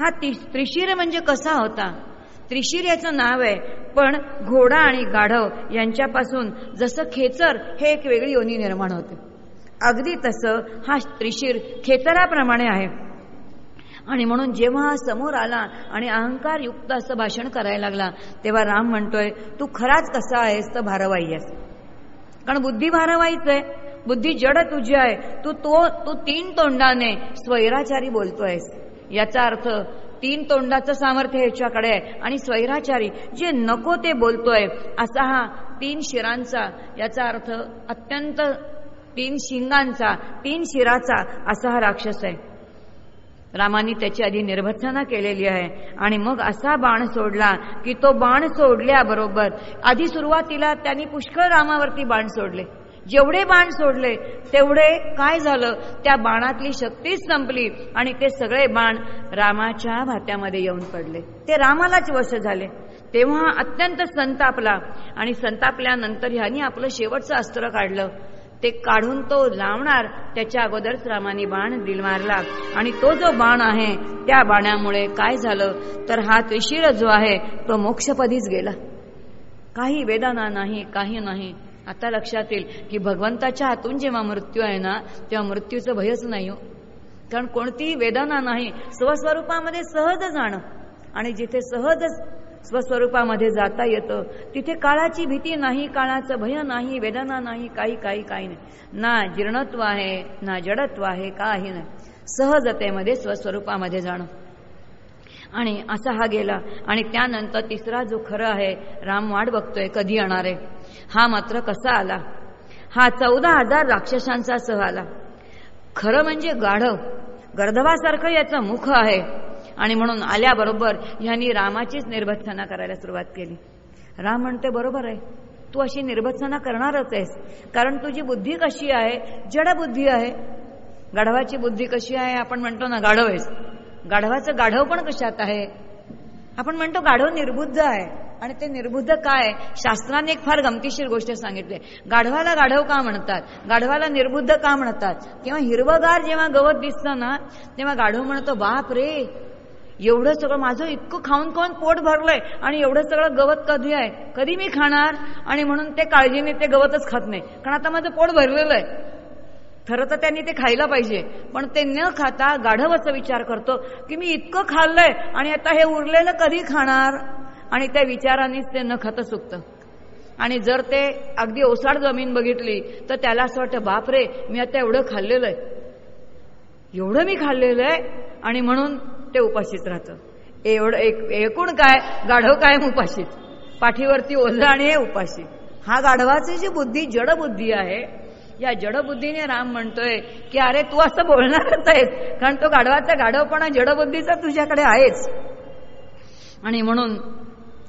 हा त्रिशीर म्हणजे कसा होता? त्रिशीर याचं नाव आहे. पण घोडा आणि गाढव यांच्यापासून जसं खेचर हे एक वेगळी योनी निर्माण होते. अगदी तसं हा त्रिशीर खेचराप्रमाणे आहे. आणि म्हणून जेव्हा हा समोर आला आणि अहंकार युक्त असं भाषण करायला लागला तेव्हा राम म्हणतोय तू खराच कसा आहेस तर भारवाई आहेस. कारण बुद्धी भारवाईच आहे. बुद्धी जड तुझी आहे. तू तो तू तीन तोंडाने स्वैराचारी बोलतोयस. याचा अर्थ तीन तोंडाचं सामर्थ्य ह्याच्याकडे आहे. आणि स्वैराचारी जे नको ते बोलतोय असा हा तीन शिरांचा याचा अर्थ अत्यंत तीन शिंगांचा तीन शिराचा असा हा राक्षस आहे. रामानी त्याची आधी निर्भत्सना केलेली आहे. आणि मग असा बाण सोडला की तो बाण सोडल्याबरोबर आधी सुरुवातीला त्यांनी पुष्कळ रामावरती बाण सोडले. जेवढे बाण सोडले तेवढे काय झालं? त्या बाणातली शक्तीच संपली आणि ते सगळे बाण रामाच्या भात्यामध्ये येऊन पडले. ते रामालाच वश झाले. तेव्हा अत्यंत संतापला आणि संतापल्यानंतर ह्यानी आपलं शेवटचं अस्त्र काढलं. ते काढून तो लावणार त्याच्या अगोदरच रामाने बाण दिल मारला. आणि तो जो बाण आहे त्या बाणामुळे काय झालं? तर हा त्रिशिर जो आहे तो मोक्षपदीच गेला. काही वेदना नाही काही नाही. आता लक्षात येईल की भगवंताच्या हातून जेव्हा मृत्यू आहे ना तेव्हा मृत्यूचं भयच नाही हो. कारण कोणतीही वेदना नाही स्वस्वरूपामध्ये सहज जाणं. आणि जिथे सहज स्वस्वरूपामध्ये जाता येतं तिथे काळाची भीती नाही काळाचं भय नाही वेदना नाही काही काही काही नाही. ना जीर्णत्व आहे ना जडत्व आहे काही नाही. सहजतेमध्ये स्वस्वरूपामध्ये जाणं. आणि असा हा गेला. आणि त्यानंतर तिसरा जो खरं आहे राम वाट बघतोय कधी येणार आहे? हा मात्र कसा आला? हा चौदा हजार राक्षसांचा सह आला. खरं म्हणजे गाढव गर्धवासारखं याचं मुख आहे. आणि म्हणून आल्याबरोबर ह्यांनी रामाचीच निर्भत्सना करायला सुरुवात केली. राम म्हणते बरोबर आहे. तू अशी निर्भत्सना करणारच आहेस. कारण तुझी बुद्धी कशी आहे? जडबुद्धी आहे. गाढवाची बुद्धी कशी आहे? आपण म्हणतो ना गाढव आहेस. गाढवाचं गाढव पण कशात आहे? आपण म्हणतो गाढव निर्बुद्ध आहे. आणि ते निर्बुद्ध काय? शास्त्राने एक फार गमतीशीर गोष्ट सांगितली. गाढवाला गाढव का म्हणतात? गाढवाला निर्बुद्ध का म्हणतात? किंवा हिरवगार जेव्हा गवत दिसतं ना तेव्हा गाढव म्हणतो बाप रे एवढं सगळं माझं इतकं खाऊन खाऊन पोट भरलंय आणि एवढं सगळं गवत कधी आहे? कधी मी खाणार? आणि म्हणून ते काळजीने ते गवतच खात नाही. कारण आता माझं पोट भरलेलं आहे. खरं तर त्यांनी ते खायला पाहिजे. पण ते न खाता गाढव असा विचार करतो की मी इतकं खाल्लंय आणि आता हे उरलेलं कधी खाणार? आणि त्या विचारानेच ते न खातं सुकतं. आणि जर ते अगदी ओसाड जमीन बघितली तर त्याला असं वाटतं बापरे मी आता एवढं खाल्लेलं आहे. एवढं मी खाल्लेलं आहे आणि म्हणून ते उपाशीत राहतं. एवढं एक एकूण काय गाढव कायम उपाशीत. पाठीवरती ओझं आणि हे उपाशी हा गाढवाची जी बुद्धी जडबुद्धी आहे या जडबुद्धीने राम म्हणतोय की अरे तू असं बोलणारच आहेस कारण तो गाढवाचा गाढवपणा जडबुद्धीचा तुझ्याकडे आहेच. आणि म्हणून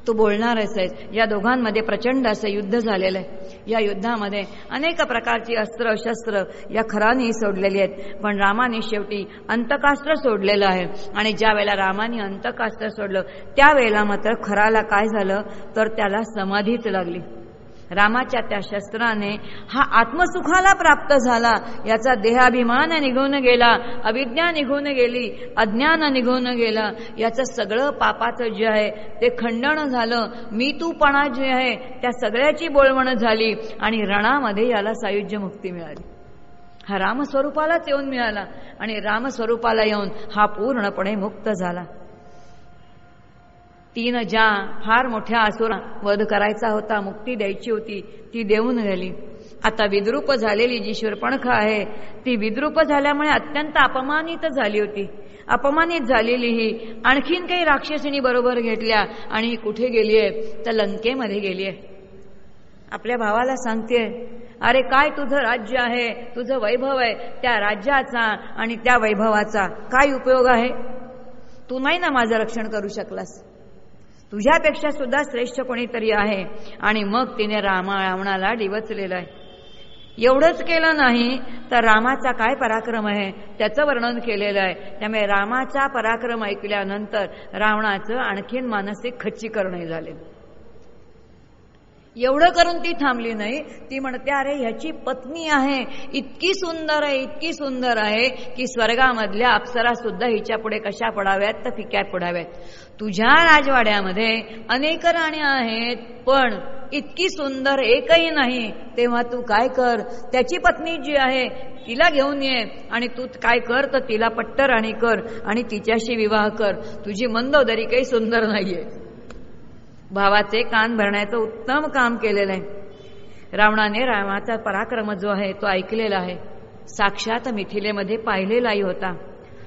तू बोलणारच आहेस. या दोघांमध्ये प्रचंड असं युद्ध झालेलं आहे. या युद्धामध्ये अनेक प्रकारची अस्त्र शस्त्र या खरानी सोडलेली आहेत. पण रामाने शेवटी अंतकास्त्र सोडलेलं आहे. आणि ज्या वेळेला रामाने अंतकास्त्र सोडलं त्यावेळेला मात्र खराला काय झालं? तर त्याला समाधीच लागली. रामाच्या त्या शस्त्राने हा आत्मसुखाला प्राप्त झाला. याचा देहाभिमान निघून गेला अविज्ञा निघून गेली अज्ञान निघून गेला. याचं सगळं पापाचं जे आहे ते खंडण झालं. मी तूपणा जे आहे त्या सगळ्याची बोलवण झाली आणि रणामध्ये याला सायुज्य मुक्ती मिळाली. हा रामस्वरूपालाच येऊन मिळाला आणि रामस्वरूपाला येऊन हा पूर्णपणे मुक्त झाला. तीन ज्या फार मोठ्या असुरा वध करायचा होता मुक्ती द्यायची होती ती देऊन गेली. आता विद्रूप झालेली जी शूर्पणखा आहे ती विद्रूप झाल्यामुळे अत्यंत अपमानित झाली होती. अपमानित झालेली ही आणखीन काही राक्षसिनी बरोबर घेतल्या आणि कुठे कुठे आहे तर लंकेमध्ये गेलीये. आपल्या भावाला सांगते अरे काय तुझं राज्य आहे? तुझं वैभव आहे. त्या राज्याचा आणि त्या वैभवाचा काय उपयोग आहे? तू नाही ना माझं रक्षण करू शकलास. तुझ्यापेक्षा सुद्धा श्रेष्ठ कोणीतरी आहे. आणि मग तिने रामा रावणाला डिवचलेलं आहे. एवढंच केलं नाही तर रामाचा काय पराक्रम आहे? त्याचं वर्णन केलेलं आहे. त्यामुळे रामाचा पराक्रम ऐकल्यानंतर रावणाचं आणखीन मानसिक खच्चीकरणही झाले. एवढं करून ती थांबली नाही. ती म्हणते अरे ह्याची पत्नी आहे. इतकी सुंदर आहे इतकी सुंदर आहे की स्वर्गामधल्या अप्सरा सुद्धा हिच्या पुढे कशा पडाव्यात तर फिक्या पडाव्यात. तुझ्या राजवाड्यामध्ये अनेक राण्या आहेत पण इतकी सुंदर एकही नाही. तेव्हा तू काय कर? त्याची पत्नी जी आहे तिला घेऊन ये. आणि तू काय कर तर तिला पट्ट राणी कर आणि तिच्याशी विवाह कर. तुझी मंदोदरी काही सुंदर नाहीये. भावाचे कान भरण्याचं उत्तम काम केलेलं आहे. रावणाने रामाचा पराक्रम जो आहे तो ऐकलेला आहे. साक्षात मिथिलेमध्ये पाहिलेलाही होता.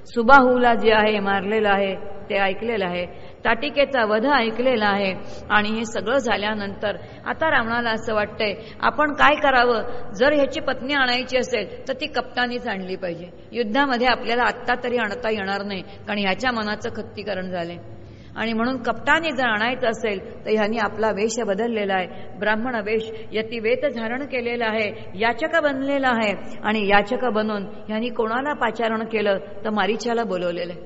सुबाहूला जे आहे मारलेलं आहे ते ऐकलेलं आहे. ताटिकेचा वध ऐकलेला आहे. आणि हे सगळं झाल्यानंतर आता रावणाला असं वाटतंय आपण काय करावं? जर ह्याची पत्नी आणायची असेल तर ती कप्तानीच आणली पाहिजे. युद्धामध्ये आपल्याला आत्ता तरी आणता येणार नाही कारण ह्याच्या मनाचं खत्तीकरण झालंय. आणि म्हणून कप्तानी जर आणायचं असेल तर ह्यांनी आपला वेश बदललेला आहे. ब्राह्मण वेश यती वेत धारण केलेला आहे याचक बनलेला आहे. आणि याचक बनून ह्यांनी कोणाला पाचारण केलं तर मारिचाला बोलवलेलं आहे.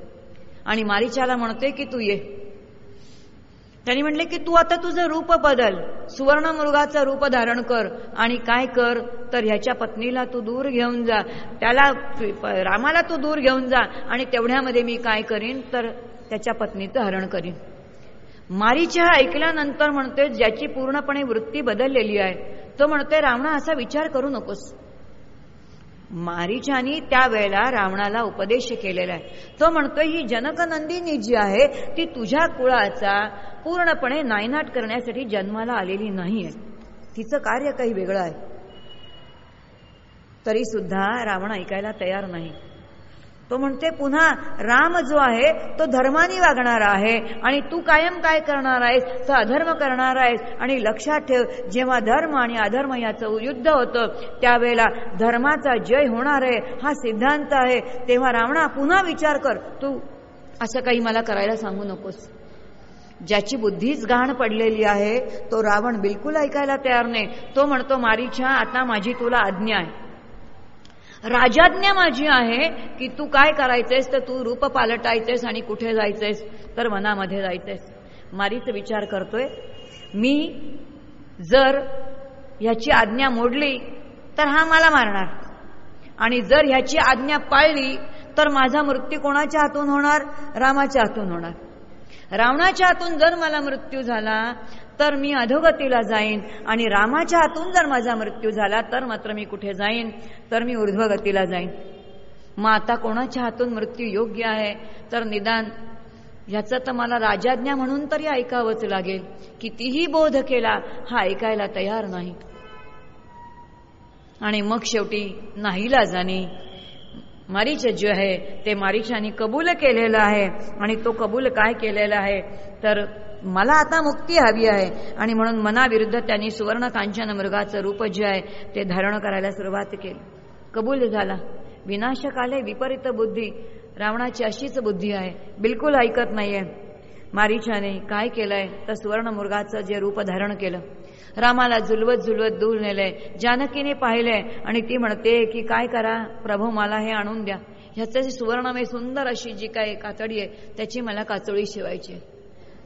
आणि मारिचाला म्हणते की तू ये. त्यांनी म्हणले की तू आता तुझं रूप बदल सुवर्ण मृगाचं रूप धारण कर. आणि काय कर? तर ह्याच्या पत्नीला तू दूर घेऊन जा. त्याला रामाला तू दूर घेऊन जा. आणि तेवढ्यामध्ये मी काय करीन? तर त्याच्या पत्नीचं हरण करीन. मारीच्या ऐकल्यानंतर म्हणतोय ज्याची पूर्णपणे वृत्ती बदललेली आहे तो म्हणतोय रावणा असा विचार करू नकोस. मारीच्यानी त्यावेळेला रावणाला उपदेश केलेला आहे. तो म्हणतोय ही जनकनंदिनी जी आहे ती तुझ्या कुळाचा पूर्णपणे नायनाट करण्यासाठी जन्माला आलेली नाही आहे तिचं कार्य काही वेगळं आहे. तरी सुद्धा रावण ऐकायला तयार नाही. तो म्हणते पुन्हा राम जो आहे तो धर्माने वागणारा आहे आणि तू कायम काय करणार आहेस? तर अधर्म करणार आहेस. आणि लक्षात ठेव जेव्हा धर्म आणि अधर्म याचं युद्ध होतं त्यावेळेला धर्माचा जय होणार आहे हा सिद्धांत आहे. तेव्हा रावणा पुन्हा विचार कर तू असं काही मला करायला सांगू नकोस. ज्याची बुद्धीच घाण पडलेली आहे तो रावण बिलकुल ऐकायला तयार नाही. तो म्हणतो मारीच्या आता माझी तुला आज्ञा आहे. राजाज्ञा माझी आहे की तू काय करायचेस तर तू रूप पालटायचेस आणि कुठे जायचेस तर मनामध्ये जायचेस. मारीच विचार करतोय. मी जर ह्याची आज्ञा मोडली तर हा मला मारणार. आणि जर ह्याची आज्ञा पाळली तर माझा मृत्यू कोणाच्या हातून होणार? रामाच्या हातून होणार. रावणाच्या हातून जर मला मृत्यू झाला तर मी अधोगतीला जाईन आणि रामाच्या हातून जर माझा मृत्यू झाला तर मात्र मी कुठे जाईन? तर मी ऊर्ध्वगतीला जाईन. मग आता कोणाच्या हातून मृत्यू योग्य आहे? तर निदान ह्याचं तर मला राजाज्ञा म्हणून तरी ऐकावंच लागेल. कितीही बोध केला हा ऐकायला तयार नाही. आणि मग शेवटी नाहीला जाणी. मारीच जे आहे ते मारीच्याने कबूल केलेलं आहे. आणि तो कबूल काय केलेला आहे? तर मला आता मुक्ती हवी आहे. आणि म्हणून मनाविरुद्ध त्यांनी सुवर्ण कांचन मृगाचं रूप जे आहे ते धारण करायला सुरुवात केली. कबूल झाला. विनाशकाले विपरीत बुद्धी. रावणाची अशीच बुद्धी आहे. बिलकुल ऐकत नाहीये. मारीच्याने काय केलंय? तर सुवर्ण मृगाचं जे रूप धारण केलं. रामाला झुलवत झुलवत दूर नेलंय. जानकीने पाहिलंय. आणि ती म्हणते की काय करा? प्रभू मला हे आणून द्या. ह्याचं जे सुवर्णमय सुंदर अशी जी काय कातडी आहे त्याची मला काचोळी शिवायची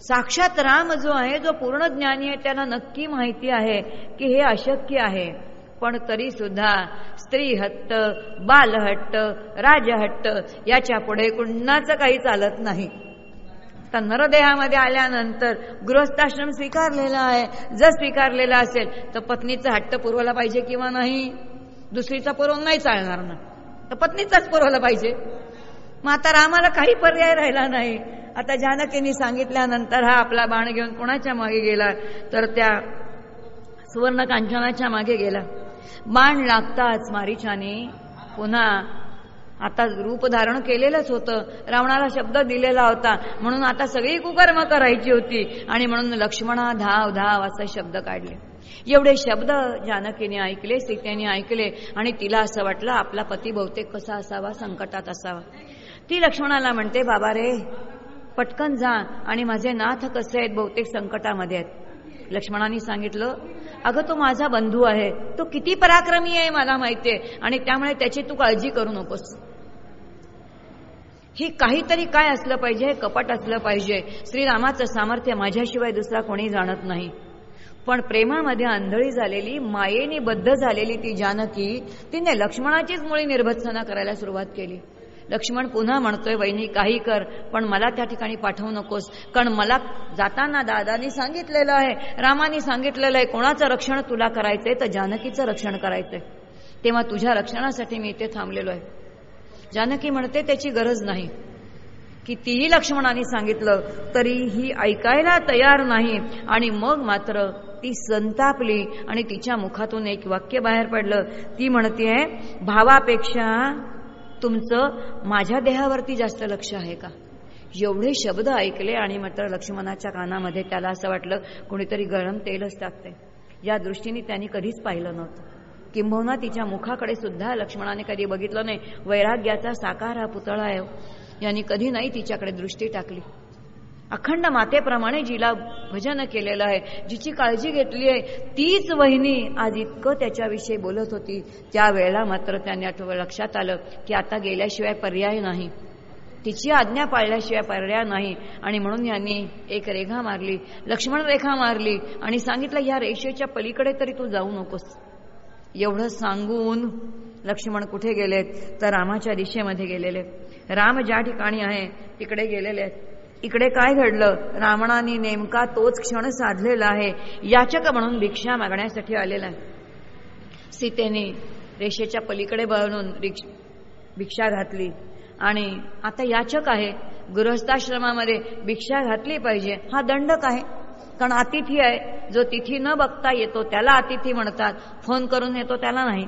साक्षात राम जो आहे जो पूर्ण ज्ञानी आहे त्याला नक्की माहिती आहे की हे अशक्य आहे. पण तरी सुद्धा स्त्री हट्ट बालहट्ट राजहट्ट याच्यापुढे कुणाचं काही चालत नाही. तर नरदेहामध्ये आल्यानंतर गृहस्थाश्रम स्वीकारलेला आहे. जर स्वीकारलेला असेल तर पत्नीचा हट्ट पुरवला पाहिजे किंवा नाही? दुसरीचा पुरवून नाही चालणार ना. तर पत्नीचाच पुरवला पाहिजे. मग आता रामाला काही पर्याय राहिला नाही. आता जानकीने सांगितल्यानंतर हा आपला बाण घेऊन कोणाच्या मागे गेला? तर त्या सुवर्ण कांचनाच्या मागे गेला. बाण लागताच मारीच्याने पुन्हा आता रूप धारण केलेलंच होतं. रावणाला शब्द दिलेला होता. म्हणून आता सगळी कुकर्म करायची होती. आणि म्हणून लक्ष्मणा धाव धाव असे शब्द काढले. एवढे शब्द जानकीने ऐकले सीतेने ऐकले. आणि तिला असं वाटलं आपला पती बहुतेक कसा असावा संकटात असावा. ती लक्ष्मणाला म्हणते बाबा रे पटकन जा आणि माझे नाथ कसे आहेत बहुतेक संकटामध्ये आहेत. लक्ष्मणांनी सांगितलं अगं तो माझा बंधू आहे. तो किती पराक्रमी आहे मला माहितीये आणि त्यामुळे त्याची तू काळजी करू नकोस. ही काहीतरी काय असलं पाहिजे कपट असलं पाहिजे. श्रीरामाचं सामर्थ्य माझ्याशिवाय दुसरा कोणी जाणत नाही. पण प्रेमामध्ये आंधळी झालेली मायेने बद्ध झालेली ती जानकी तिने लक्ष्मणाचीच मुळी निर्भत्सना करायला सुरुवात केली. लक्ष्मण पुन्हा म्हणतोय वहिनी काही कर पण मला त्या ठिकाणी पाठवू नकोस. कारण मला जाताना दादानी सांगितलेलं आहे रामानी सांगितलेलं आहे कोणाचं रक्षण तुला करायचंय तर जानकीचं रक्षण करायचंय. तेव्हा तुझ्या रक्षणासाठी मी इथे थांबलेलो आहे. जानकी म्हणते त्याची गरज नाही. कितीही लक्ष्मणाने सांगितलं तरी ही ऐकायला तयार नाही. आणि मग मात्र ती संतापली आणि तिच्या मुखातून एक वाक्य बाहेर पडलं. ती म्हणतेय भावापेक्षा तुमचं माझ्या देहावरती जास्त लक्ष आहे का? एवढे शब्द ऐकले आणि मात्र लक्ष्मणाच्या कानामध्ये त्याला असं वाटलं कोणीतरी गरम तेलच टाकते या दृष्टीने त्यांनी कधीच पाहिलं नव्हतं. किंबहुना तिच्या मुखाकडे सुद्धा लक्ष्मणाने कधी बघितलं नाही. वैराग्याचा साकार हा पुतळा आहे हो. यांनी कधी नाही तिच्याकडे दृष्टी टाकली. अखंड मातेप्रमाणे जिला भजन केलेलं आहे. जिची काळजी घेतली आहे तीच वहिनी आज इतकं त्याच्याविषयी बोलत होती. त्यावेळेला मात्र त्याने आठवं लक्षात आलं की आता गेल्याशिवाय पर्याय नाही. तिची आज्ञा पाळल्याशिवाय पर्याय नाही. आणि म्हणून यांनी एक रेखा मारली लक्ष्मण रेखा मारली आणि सांगितलं या रेषेच्या पलीकडे तरी तू जाऊ नकोस. एवढं सांगून लक्ष्मण कुठे गेलेत? तर रामाच्या दिशेमध्ये गेलेले. राम ज्या ठिकाणी आहे तिकडे गेलेले आहेत. इकडे काय घडलं? रावणाने नेमका तोच क्षण साधलेला आहे. याचक म्हणून भिक्षा मागण्यासाठी आलेला आहे. सीतेने रेषेच्या पलीकडे बनून भिक्षा घातली. आणि आता याचक आहे. गृहस्थाश्रमामध्ये भिक्षा घातली पाहिजे. हा दंडक आहे कारण अतिथी आहे. जो तिथी न बघता येतो त्याला अतिथी म्हणतात. फोन करून येतो त्याला नाही.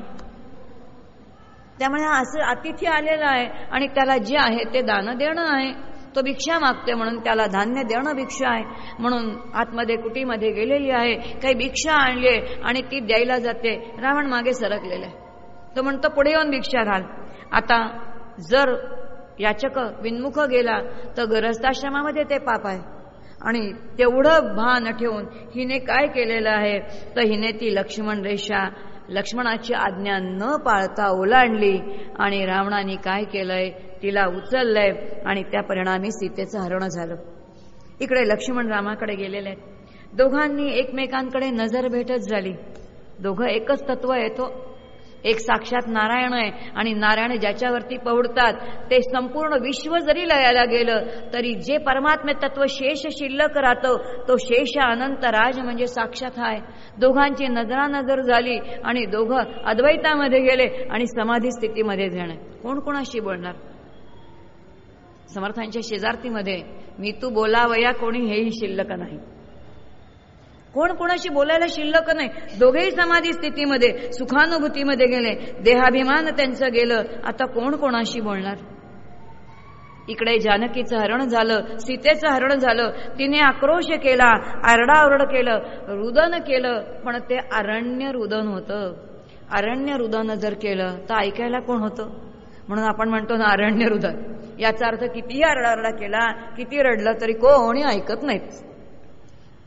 त्यामुळे असं अतिथी आलेला आहे. आणि त्याला जे आहे ते दान देणं आहे. तो भिक्षा मागतोय म्हणून त्याला धान्य देणं भिक्षा आहे. म्हणून आतमध्ये कुटीमध्ये गेलेली आहे. काही भिक्षा आणली आणि ती द्यायला जाते. रावण मागे सरकलेला आहे. तो म्हणतो पुढे येऊन भिक्षा घाल. आता जर याचक विनमुख गेला तर गरजताश्रमामध्ये ते पाप आहे. आणि तेवढं भान ठेवून हिने काय केलेलं आहे? तर हिने ती लक्ष्मण रेषा लक्ष्मणाची आज्ञा न पाळता ओलांडली आणि रावणाने काय केलंय? तिला उचललंय आणि त्या परिणामी सीतेचं हरण झालं. इकडे लक्ष्मण रामाकडे गेलेले आहेत. दोघांनी एकमेकांकडे नजर भेटच झाली. दोघं एकच तत्व येतो एक साक्षात नारायण आहे आणि नारायण ज्याच्यावरती पवडतात ते संपूर्ण विश्व जरी लयाला गेलं तरी जे परमात्मे तत्व शेष शिल्लक राहतं तो शेष अनंत राज म्हणजे साक्षात आहे. दोघांची नजरानजर झाली आणि दोघं अद्वैतामध्ये गेले आणि समाधी स्थितीमध्ये जाणे. कोण कोणाशी बोलणार? समर्थांच्या शेजारतीमध्ये मी तू बोलावया कोणी हेही शिल्लक नाही. कोण कोणाशी बोलायला शिल्लक नाही? दोघेही समाधी स्थितीमध्ये सुखानुभूतीमध्ये गेले. देहाभिमान त्यांचं गेलं. आता कोण कोणाशी बोलणार? इकडे जानकीचं हरण झालं सीतेचं हरण झालं. तिने आक्रोश केला आरडाओरड केलं रुदन केलं. पण ते अरण्य रुदन होतं. अरण्य रुदन जर केलं तर ऐकायला कोण होतं? म्हणून आपण म्हणतो ना अरण्य रुदन. याचा अर्थ कितीही आरडारडा केला किती रडलं तरी कोणी ऐकत नाहीत.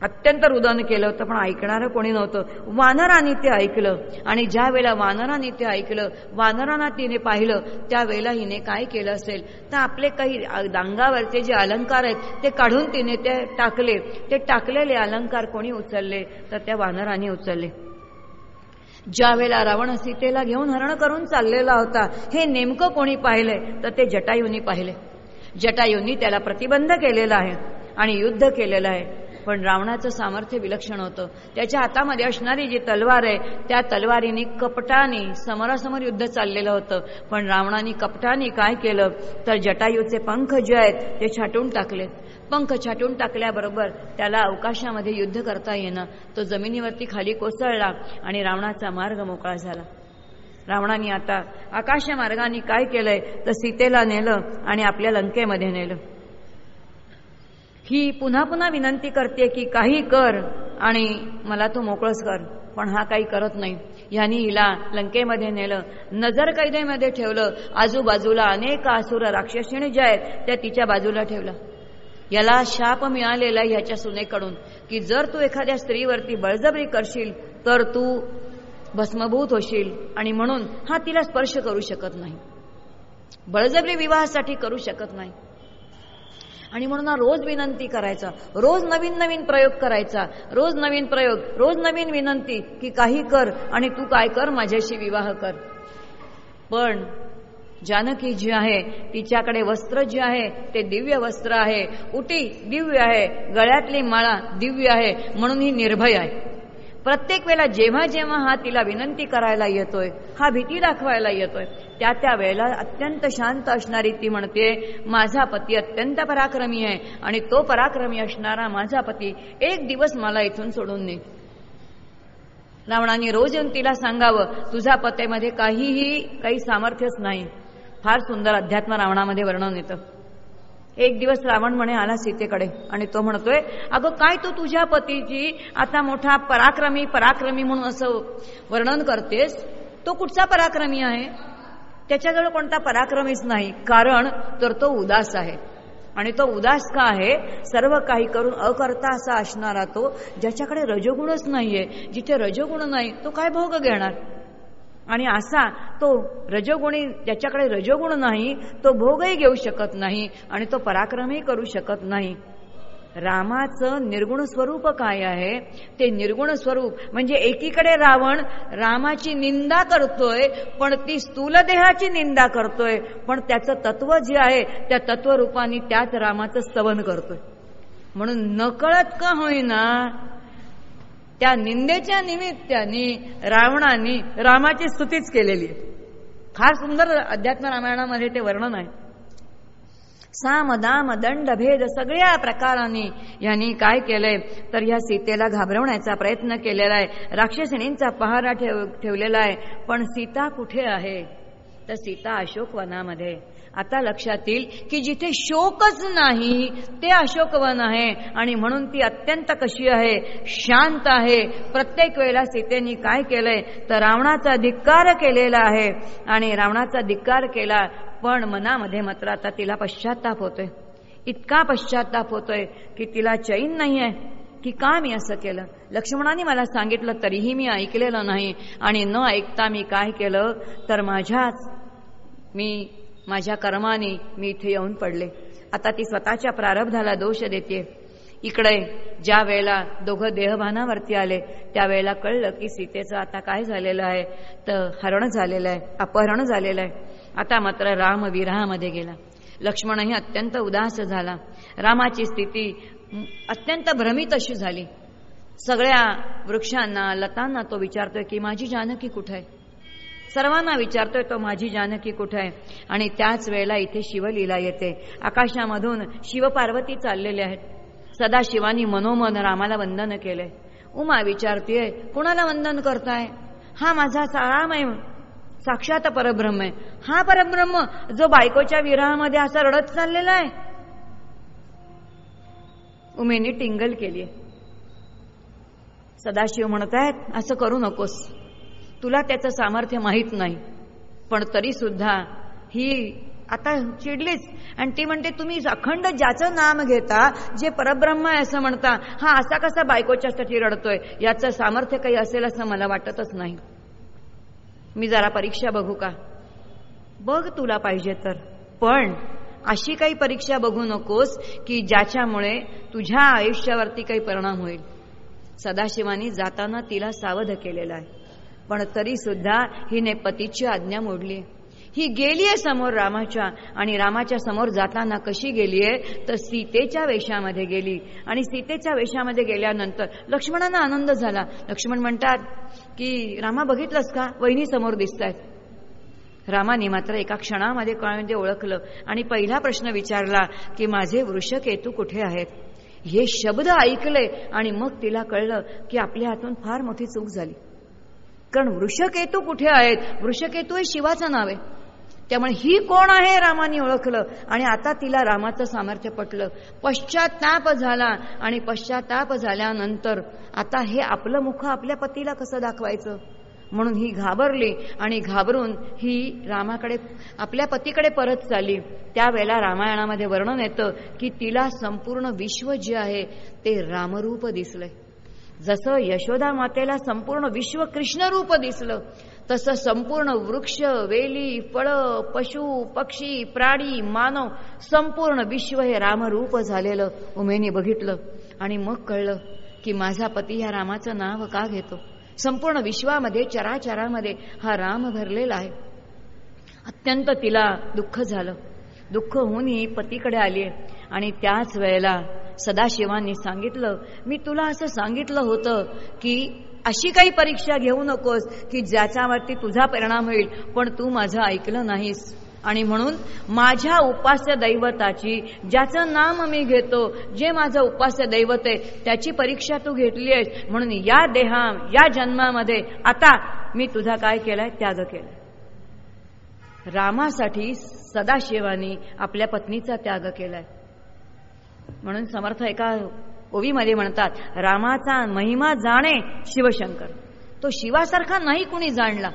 अत्यंत रुदन केलं होतं पण ऐकणारं कोणी नव्हतं. वानरांनी ते ऐकलं आणि ज्या वेळेला वानरांनी ते ऐकलं वानरांना तिने पाहिलं त्यावेळेला हिने काय केलं असेल? तर आपले काही दांगावरचे जे अलंकार आहेत ते काढून तिने ते टाकले. ते टाकलेले अलंकार कोणी उचलले? तर त्या वानरांनी उचलले. ज्या वेळेला रावण सीतेला घेऊन हरण करून चाललेला होता हे नेमकं कोणी पाहिलंय तर ते जटायूंनी पाहिले. जटायूंनी त्याला प्रतिबंध केलेला आहे आणि युद्ध केलेलं आहे. पण रावणाचं सामर्थ्य विलक्षण होतं. त्याच्या हातामध्ये असणारी जी तलवार आहे त्या तलवारीने कपटाने समोरासमोर युद्ध चाललेलं होतं. पण रावणाने कपटाने काय केलं? तर जटायूचे पंख जे आहेत ते छाटून टाकलेत पंख छाटून टाकल्याबरोबर त्याला अवकाशामध्ये युद्ध करता येणं. तो जमिनीवरती खाली कोसळला आणि रावणाचा मार्ग मोकळा झाला. रावणाने आता आकाश मार्गाने काय केलंय तर सीतेला नेलं आणि आपल्या लंकेमध्ये नेलं. ही पुन्हा पुन्हा विनंती करते की काही कर आणि मला तू मोकळस कर. पण हा काही करत नाही. ह्यानी हिला लंकेमध्ये नेलं नजर कैदेमध्ये ठेवलं आजूबाजूला अनेक आसुर राक्षसिणी ज्या आहेत त्या तिच्या बाजूला ठेवलं. याला शाप मिळालेला ह्याच्या सुनेकडून की जर तू एखाद्या स्त्रीवरती बळजबरी करशील तर तू भस्मभूत होशील आणि म्हणून हा तिला स्पर्श करू शकत नाही. बळजबरी विवाहासाठी करू शकत नाही. आणि म्हणून हा रोज विनंती करायचा. रोज नवीन नवीन प्रयोग करायचा. रोज नवीन प्रयोग. रोज नवीन विनंती की काही कर आणि तू काय कर? माझ्याशी विवाह कर. पण जानकी जी आहे तिच्याकडे वस्त्र जे आहे ते दिव्य वस्त्र आहे. उटी दिव्य आहे. गळ्यातली माळा दिव्य आहे. म्हणून ही निर्भय आहे. प्रत्येक वेळेला जेव्हा जेव्हा हा तिला विनंती करायला येतोय हा भीती दाखवायला येतोय त्या त्या वेळेला अत्यंत शांत असणारी ती म्हणते माझा पती अत्यंत पराक्रमी आहे आणि तो पराक्रमी असणारा माझा पती एक दिवस मला इथून सोडून ने रावणाने रोज येऊन तिला सांगावं तुझ्या पतेमध्ये काहीही काही सामर्थ्यच नाही. फार सुंदर अध्यात्म रावणामध्ये वर्णन येतं. एक दिवस रावण म्हणे आला सीतेकडे. आणि तो म्हणतोय अगं काय तू तुझ्या पतीची आता मोठा पराक्रमी पराक्रमी म्हणून असं वर्णन करतेस? तो कुठचा पराक्रमी आहे? त्याच्याजवळ कोणता पराक्रमीच नाही. कारण तर तो उदास आहे. आणि तो उदास का आहे? सर्व काही करून अकर्ता असा असणारा तो ज्याच्याकडे रजोगुणच नाहीये. जिथे रजोगुण नाही तो काय भोग घेणार? आणि असा तो रजोगुणी ज्याच्याकडे रजोगुण नाही तो भोगही घेऊ शकत नाही आणि तो पराक्रमही करू शकत नाही. रामाचं निर्गुण स्वरूप काय आहे? ते निर्गुण स्वरूप म्हणजे एकीकडे रावण रामाची निंदा करतोय पण ती स्थूल देहाची निंदा करतोय पण त्याचं तत्व जे आहे त्या तत्वरूपाने त्याच रामाचं स्तवन करतोय. म्हणून नकळत का होईना त्या निंदेच्या निमित्ताने रावणाने रामाची स्तुतीच केलेली आहे. फार सुंदर अध्यात्म रामायणामध्ये ते वर्णन आहे. साम दाम दंड भेद सगळ्या प्रकाराने यांनी काय केलंय? तर या सीतेला घाबरवण्याचा प्रयत्न केलेला आहे. राक्षसिणींचा पहारा ठेव ठेवलेला आहे. पण सीता कुठे आहे? तर सीता अशोकवनामध्ये. आता लक्षात येईल की जिथे शोकच नाही ते अशोकवन आहे. आणि म्हणून ती अत्यंत कशी आहे? शांत आहे. प्रत्येक वेळेला सीतेनी काय केलंय? तर रावणाचा धिक्कार केलेला आहे. आणि रावणाचा धिक्कार केला पण मनामध्ये मात्र आता तिला पश्चाताप होतोय. इतका पश्चाताप होतोय की तिला चैन नाही आहे की का मी असं केलं? लक्ष्मणाने मला सांगितलं तरीही मी ऐकलेलं नाही. आणि न ऐकता मी काय केलं? तर माझ्याच मी माझ्या कर्माने मी इथे येऊन पडले. आता ती स्वतःच्या प्रारब्धाला दोष देते इकडे ज्या वेळेला दोघं देहभानावरती आले त्यावेळेला कळलं की सीतेचं आता काय झालेलं आहे. तर हरण झालेलं आहे अपहरण झालेलं आहे. आता मात्र राम विराहामध्ये गेला. लक्ष्मणही अत्यंत उदास झाला. रामाची स्थिती अत्यंत भ्रमित अशी झाली. सगळ्या वृक्षांना लतांना तो विचारतोय की माझी जानकी कुठे आहे? सर्वांना विचारतोय तो माझी जानकी कुठे आहे? आणि त्याच वेळेला इथे शिवलीला येते. आकाशामधून शिवपार्वती चाललेले आहेत. सदाशिवानी मनोमन रामाला वंदन केले. उमा विचारतीये कुणाला वंदन करताय? हा माझा साळाम आहे साक्षात परब्रह्म आहे. हा परब्रह्म जो बायकोच्या विराहामध्ये असा रडत चाललेला आहे? उमेनी टिंगल केली सदाशिव म्हणतायत असं करू नकोस. तुला त्याचं सामर्थ्य माहीत नाही. पण तरी सुद्धा ही आता चिडलीच. आणि ती म्हणते तुम्ही अखंड ज्याचं नाम घेता जे परब्रह्म आहे असं म्हणता हा असा कसा बायकोच्यासाठी रडतोय? याचं सामर्थ्य काही असेल असं मला वाटतच नाही. मी जरा परीक्षा बघू का? बघ तुला पाहिजे तर. पण अशी काही परीक्षा बघू नकोस की ज्याच्यामुळे तुझ्या आयुष्यावरती काही परिणाम होईल. सदाशिवानी जाताना तिला सावध केलेला आहे. पण तरी सुद्धा हिने पतीची आज्ञा मोडली. ही गेलीये समोर रामाच्या आणि रामाच्या समोर जाताना कशी गेलीये? तर सीतेच्या वेशामध्ये गेली. आणि सीतेच्या वेशामध्ये गेल्यानंतर लक्ष्मणांना आनंद झाला. लक्ष्मण म्हणतात की रामा बघितलंस का? वहिनी समोर दिसत आहेत रामाने मात्र एका क्षणामध्ये म्हणजे ओळखलं आणि पहिला प्रश्न विचारला की माझे वृषकेतू कुठे आहेत? हे शब्द ऐकले आणि मग तिला कळलं की आपल्या हातून फार मोठी चूक झाली. कारण वृषकेतू कुठे आहेत? वृषकेतू हे शिवाचं नाव आहे. त्यामुळे ही कोण आहे रामाने ओळखलं? आणि आता तिला रामाचं सामर्थ्य पटलं. पश्चाताप झाला. आणि पश्चाताप झाल्यानंतर आता हे आपलं मुख आपल्या पतीला कसं दाखवायचं? म्हणून ही घाबरली आणि घाबरून ही रामाकडे आपल्या पतीकडे परत चालली. त्यावेळेला रामायणामध्ये वर्णन येतं की तिला संपूर्ण विश्व जे आहे ते रामरूप दिसलंय. जसं यशोदा मातेला संपूर्ण विश्व कृष्णरूप दिसलं तसं संपूर्ण वृक्ष वेली फळं पशु पक्षी प्राणी मानव संपूर्ण विश्व हे रामरूप झालेलं उमेने बघितलं. आणि मग कळलं की माझा पती ह्या रामाचं नाव का घेतो? संपूर्ण विश्वामध्ये चराचरामध्ये हा राम भरलेला आहे. अत्यंत तिला दुःख झालं. दुःख होऊन ही पतीकडे आली आणि त्याच वेळेला सदाशिवांनी सांगितलं. मी तुला असं सांगितलं होतं की अशी काही परीक्षा घेऊ नकोस की ज्याच्यावरती तुझा परिणाम होईल. पण तू माझं ऐकलं नाहीस. आणि म्हणून माझ्या उपास्य दैवताची ज्याचं नाम मी घेतो जे माझं उपास्य दैवत आहे त्याची परीक्षा तू घेतली आहेस. म्हणून या देहा या जन्मामध्ये आता मी तुझा काय केलाय? त्याग केलाय. रामासाठी सदाशिवानी आपल्या पत्नीचा त्याग केलाय. म्हणून समर्थ एका ओवीमध्ये म्हणतात रामाचा महिमा जाणे शिवशंकर. तो शिवासारखा नाही कुणी जाणला.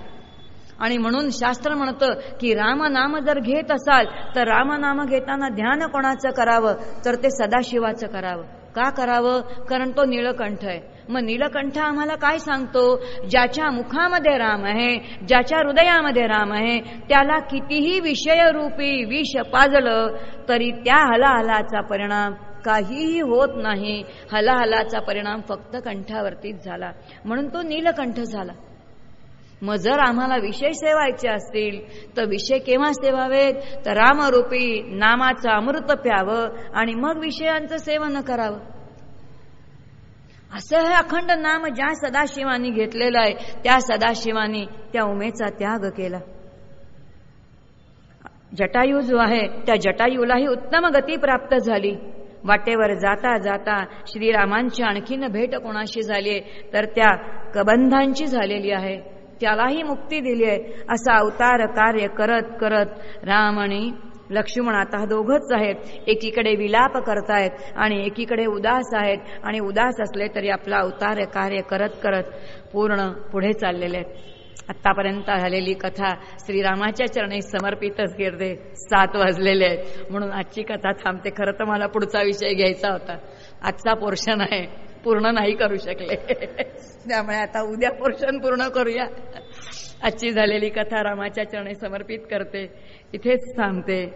आणि म्हणून शास्त्र म्हणतं की रामनाम जर घेत असाल तर रामनाम घेताना ध्यान कोणाचं करावं? तर ते सदाशिवाचं करावं. का करावं? कारण तो निळकंठ आहे. मग निळकंठ आम्हाला काय सांगतो? ज्याच्या मुखामध्ये राम आहे ज्याच्या हृदयामध्ये राम आहे त्याला कितीही विषयरूपी विष पाजलं तरी त्या हलाहलाचा परिणाम काहीही होत नाही. हलाहलाचा परिणाम फक्त कंठावरतीच झाला. म्हणून तो नीलकंठ झाला. मग जर आम्हाला विषय सेवायचे असतील तर विषय केव्हा सेवावेत? तर रामरूपी नामाचं अमृत प्यावं आणि मग विषयांचं सेवन करावं. असं हे अखंड नाम ज्या सदाशिवानी घेतलेलं आहे त्या सदाशिवानी त्या उमेचा त्याग केला. जटायू जो आहे त्या जटायूलाही उत्तम गती प्राप्त झाली. वाटेवर जाता जाता श्रीरामांची आणखीन भेट कोणाशी झाली तर त्या कबंधांची झालेली आहे. त्यालाही मुक्ती दिली आहे. असा अवतार कार्य करत करत राम आणि लक्ष्मण आता दोघच आहेत. एकीकडे विलाप करतायत आणि एकीकडे उदास आहेत. आणि उदास असले तरी आपला अवतार कार्य करत करत पूर्ण पुढे चाललेले आहेत. आतापर्यंत झालेली कथा श्रीरामाच्या चरणी समर्पितच गिरदे सात वाजलेले आहेत. म्हणून आजची कथा थांबते. खरं तर मला पुढचा विषय घ्यायचा होता. आजचा पोर्शन आहे. पूर्ण नाही करू शकले. त्यामुळे आता उद्या पोर्शन पूर्ण करूया. आजची झालेली कथा रामाच्या चरणी समर्पित करते. इथेच थांबते.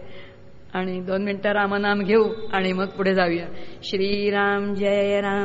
आणि दोन मिनटं रामनाम घेऊ आणि मग पुढे जाऊया. श्रीराम जय राम.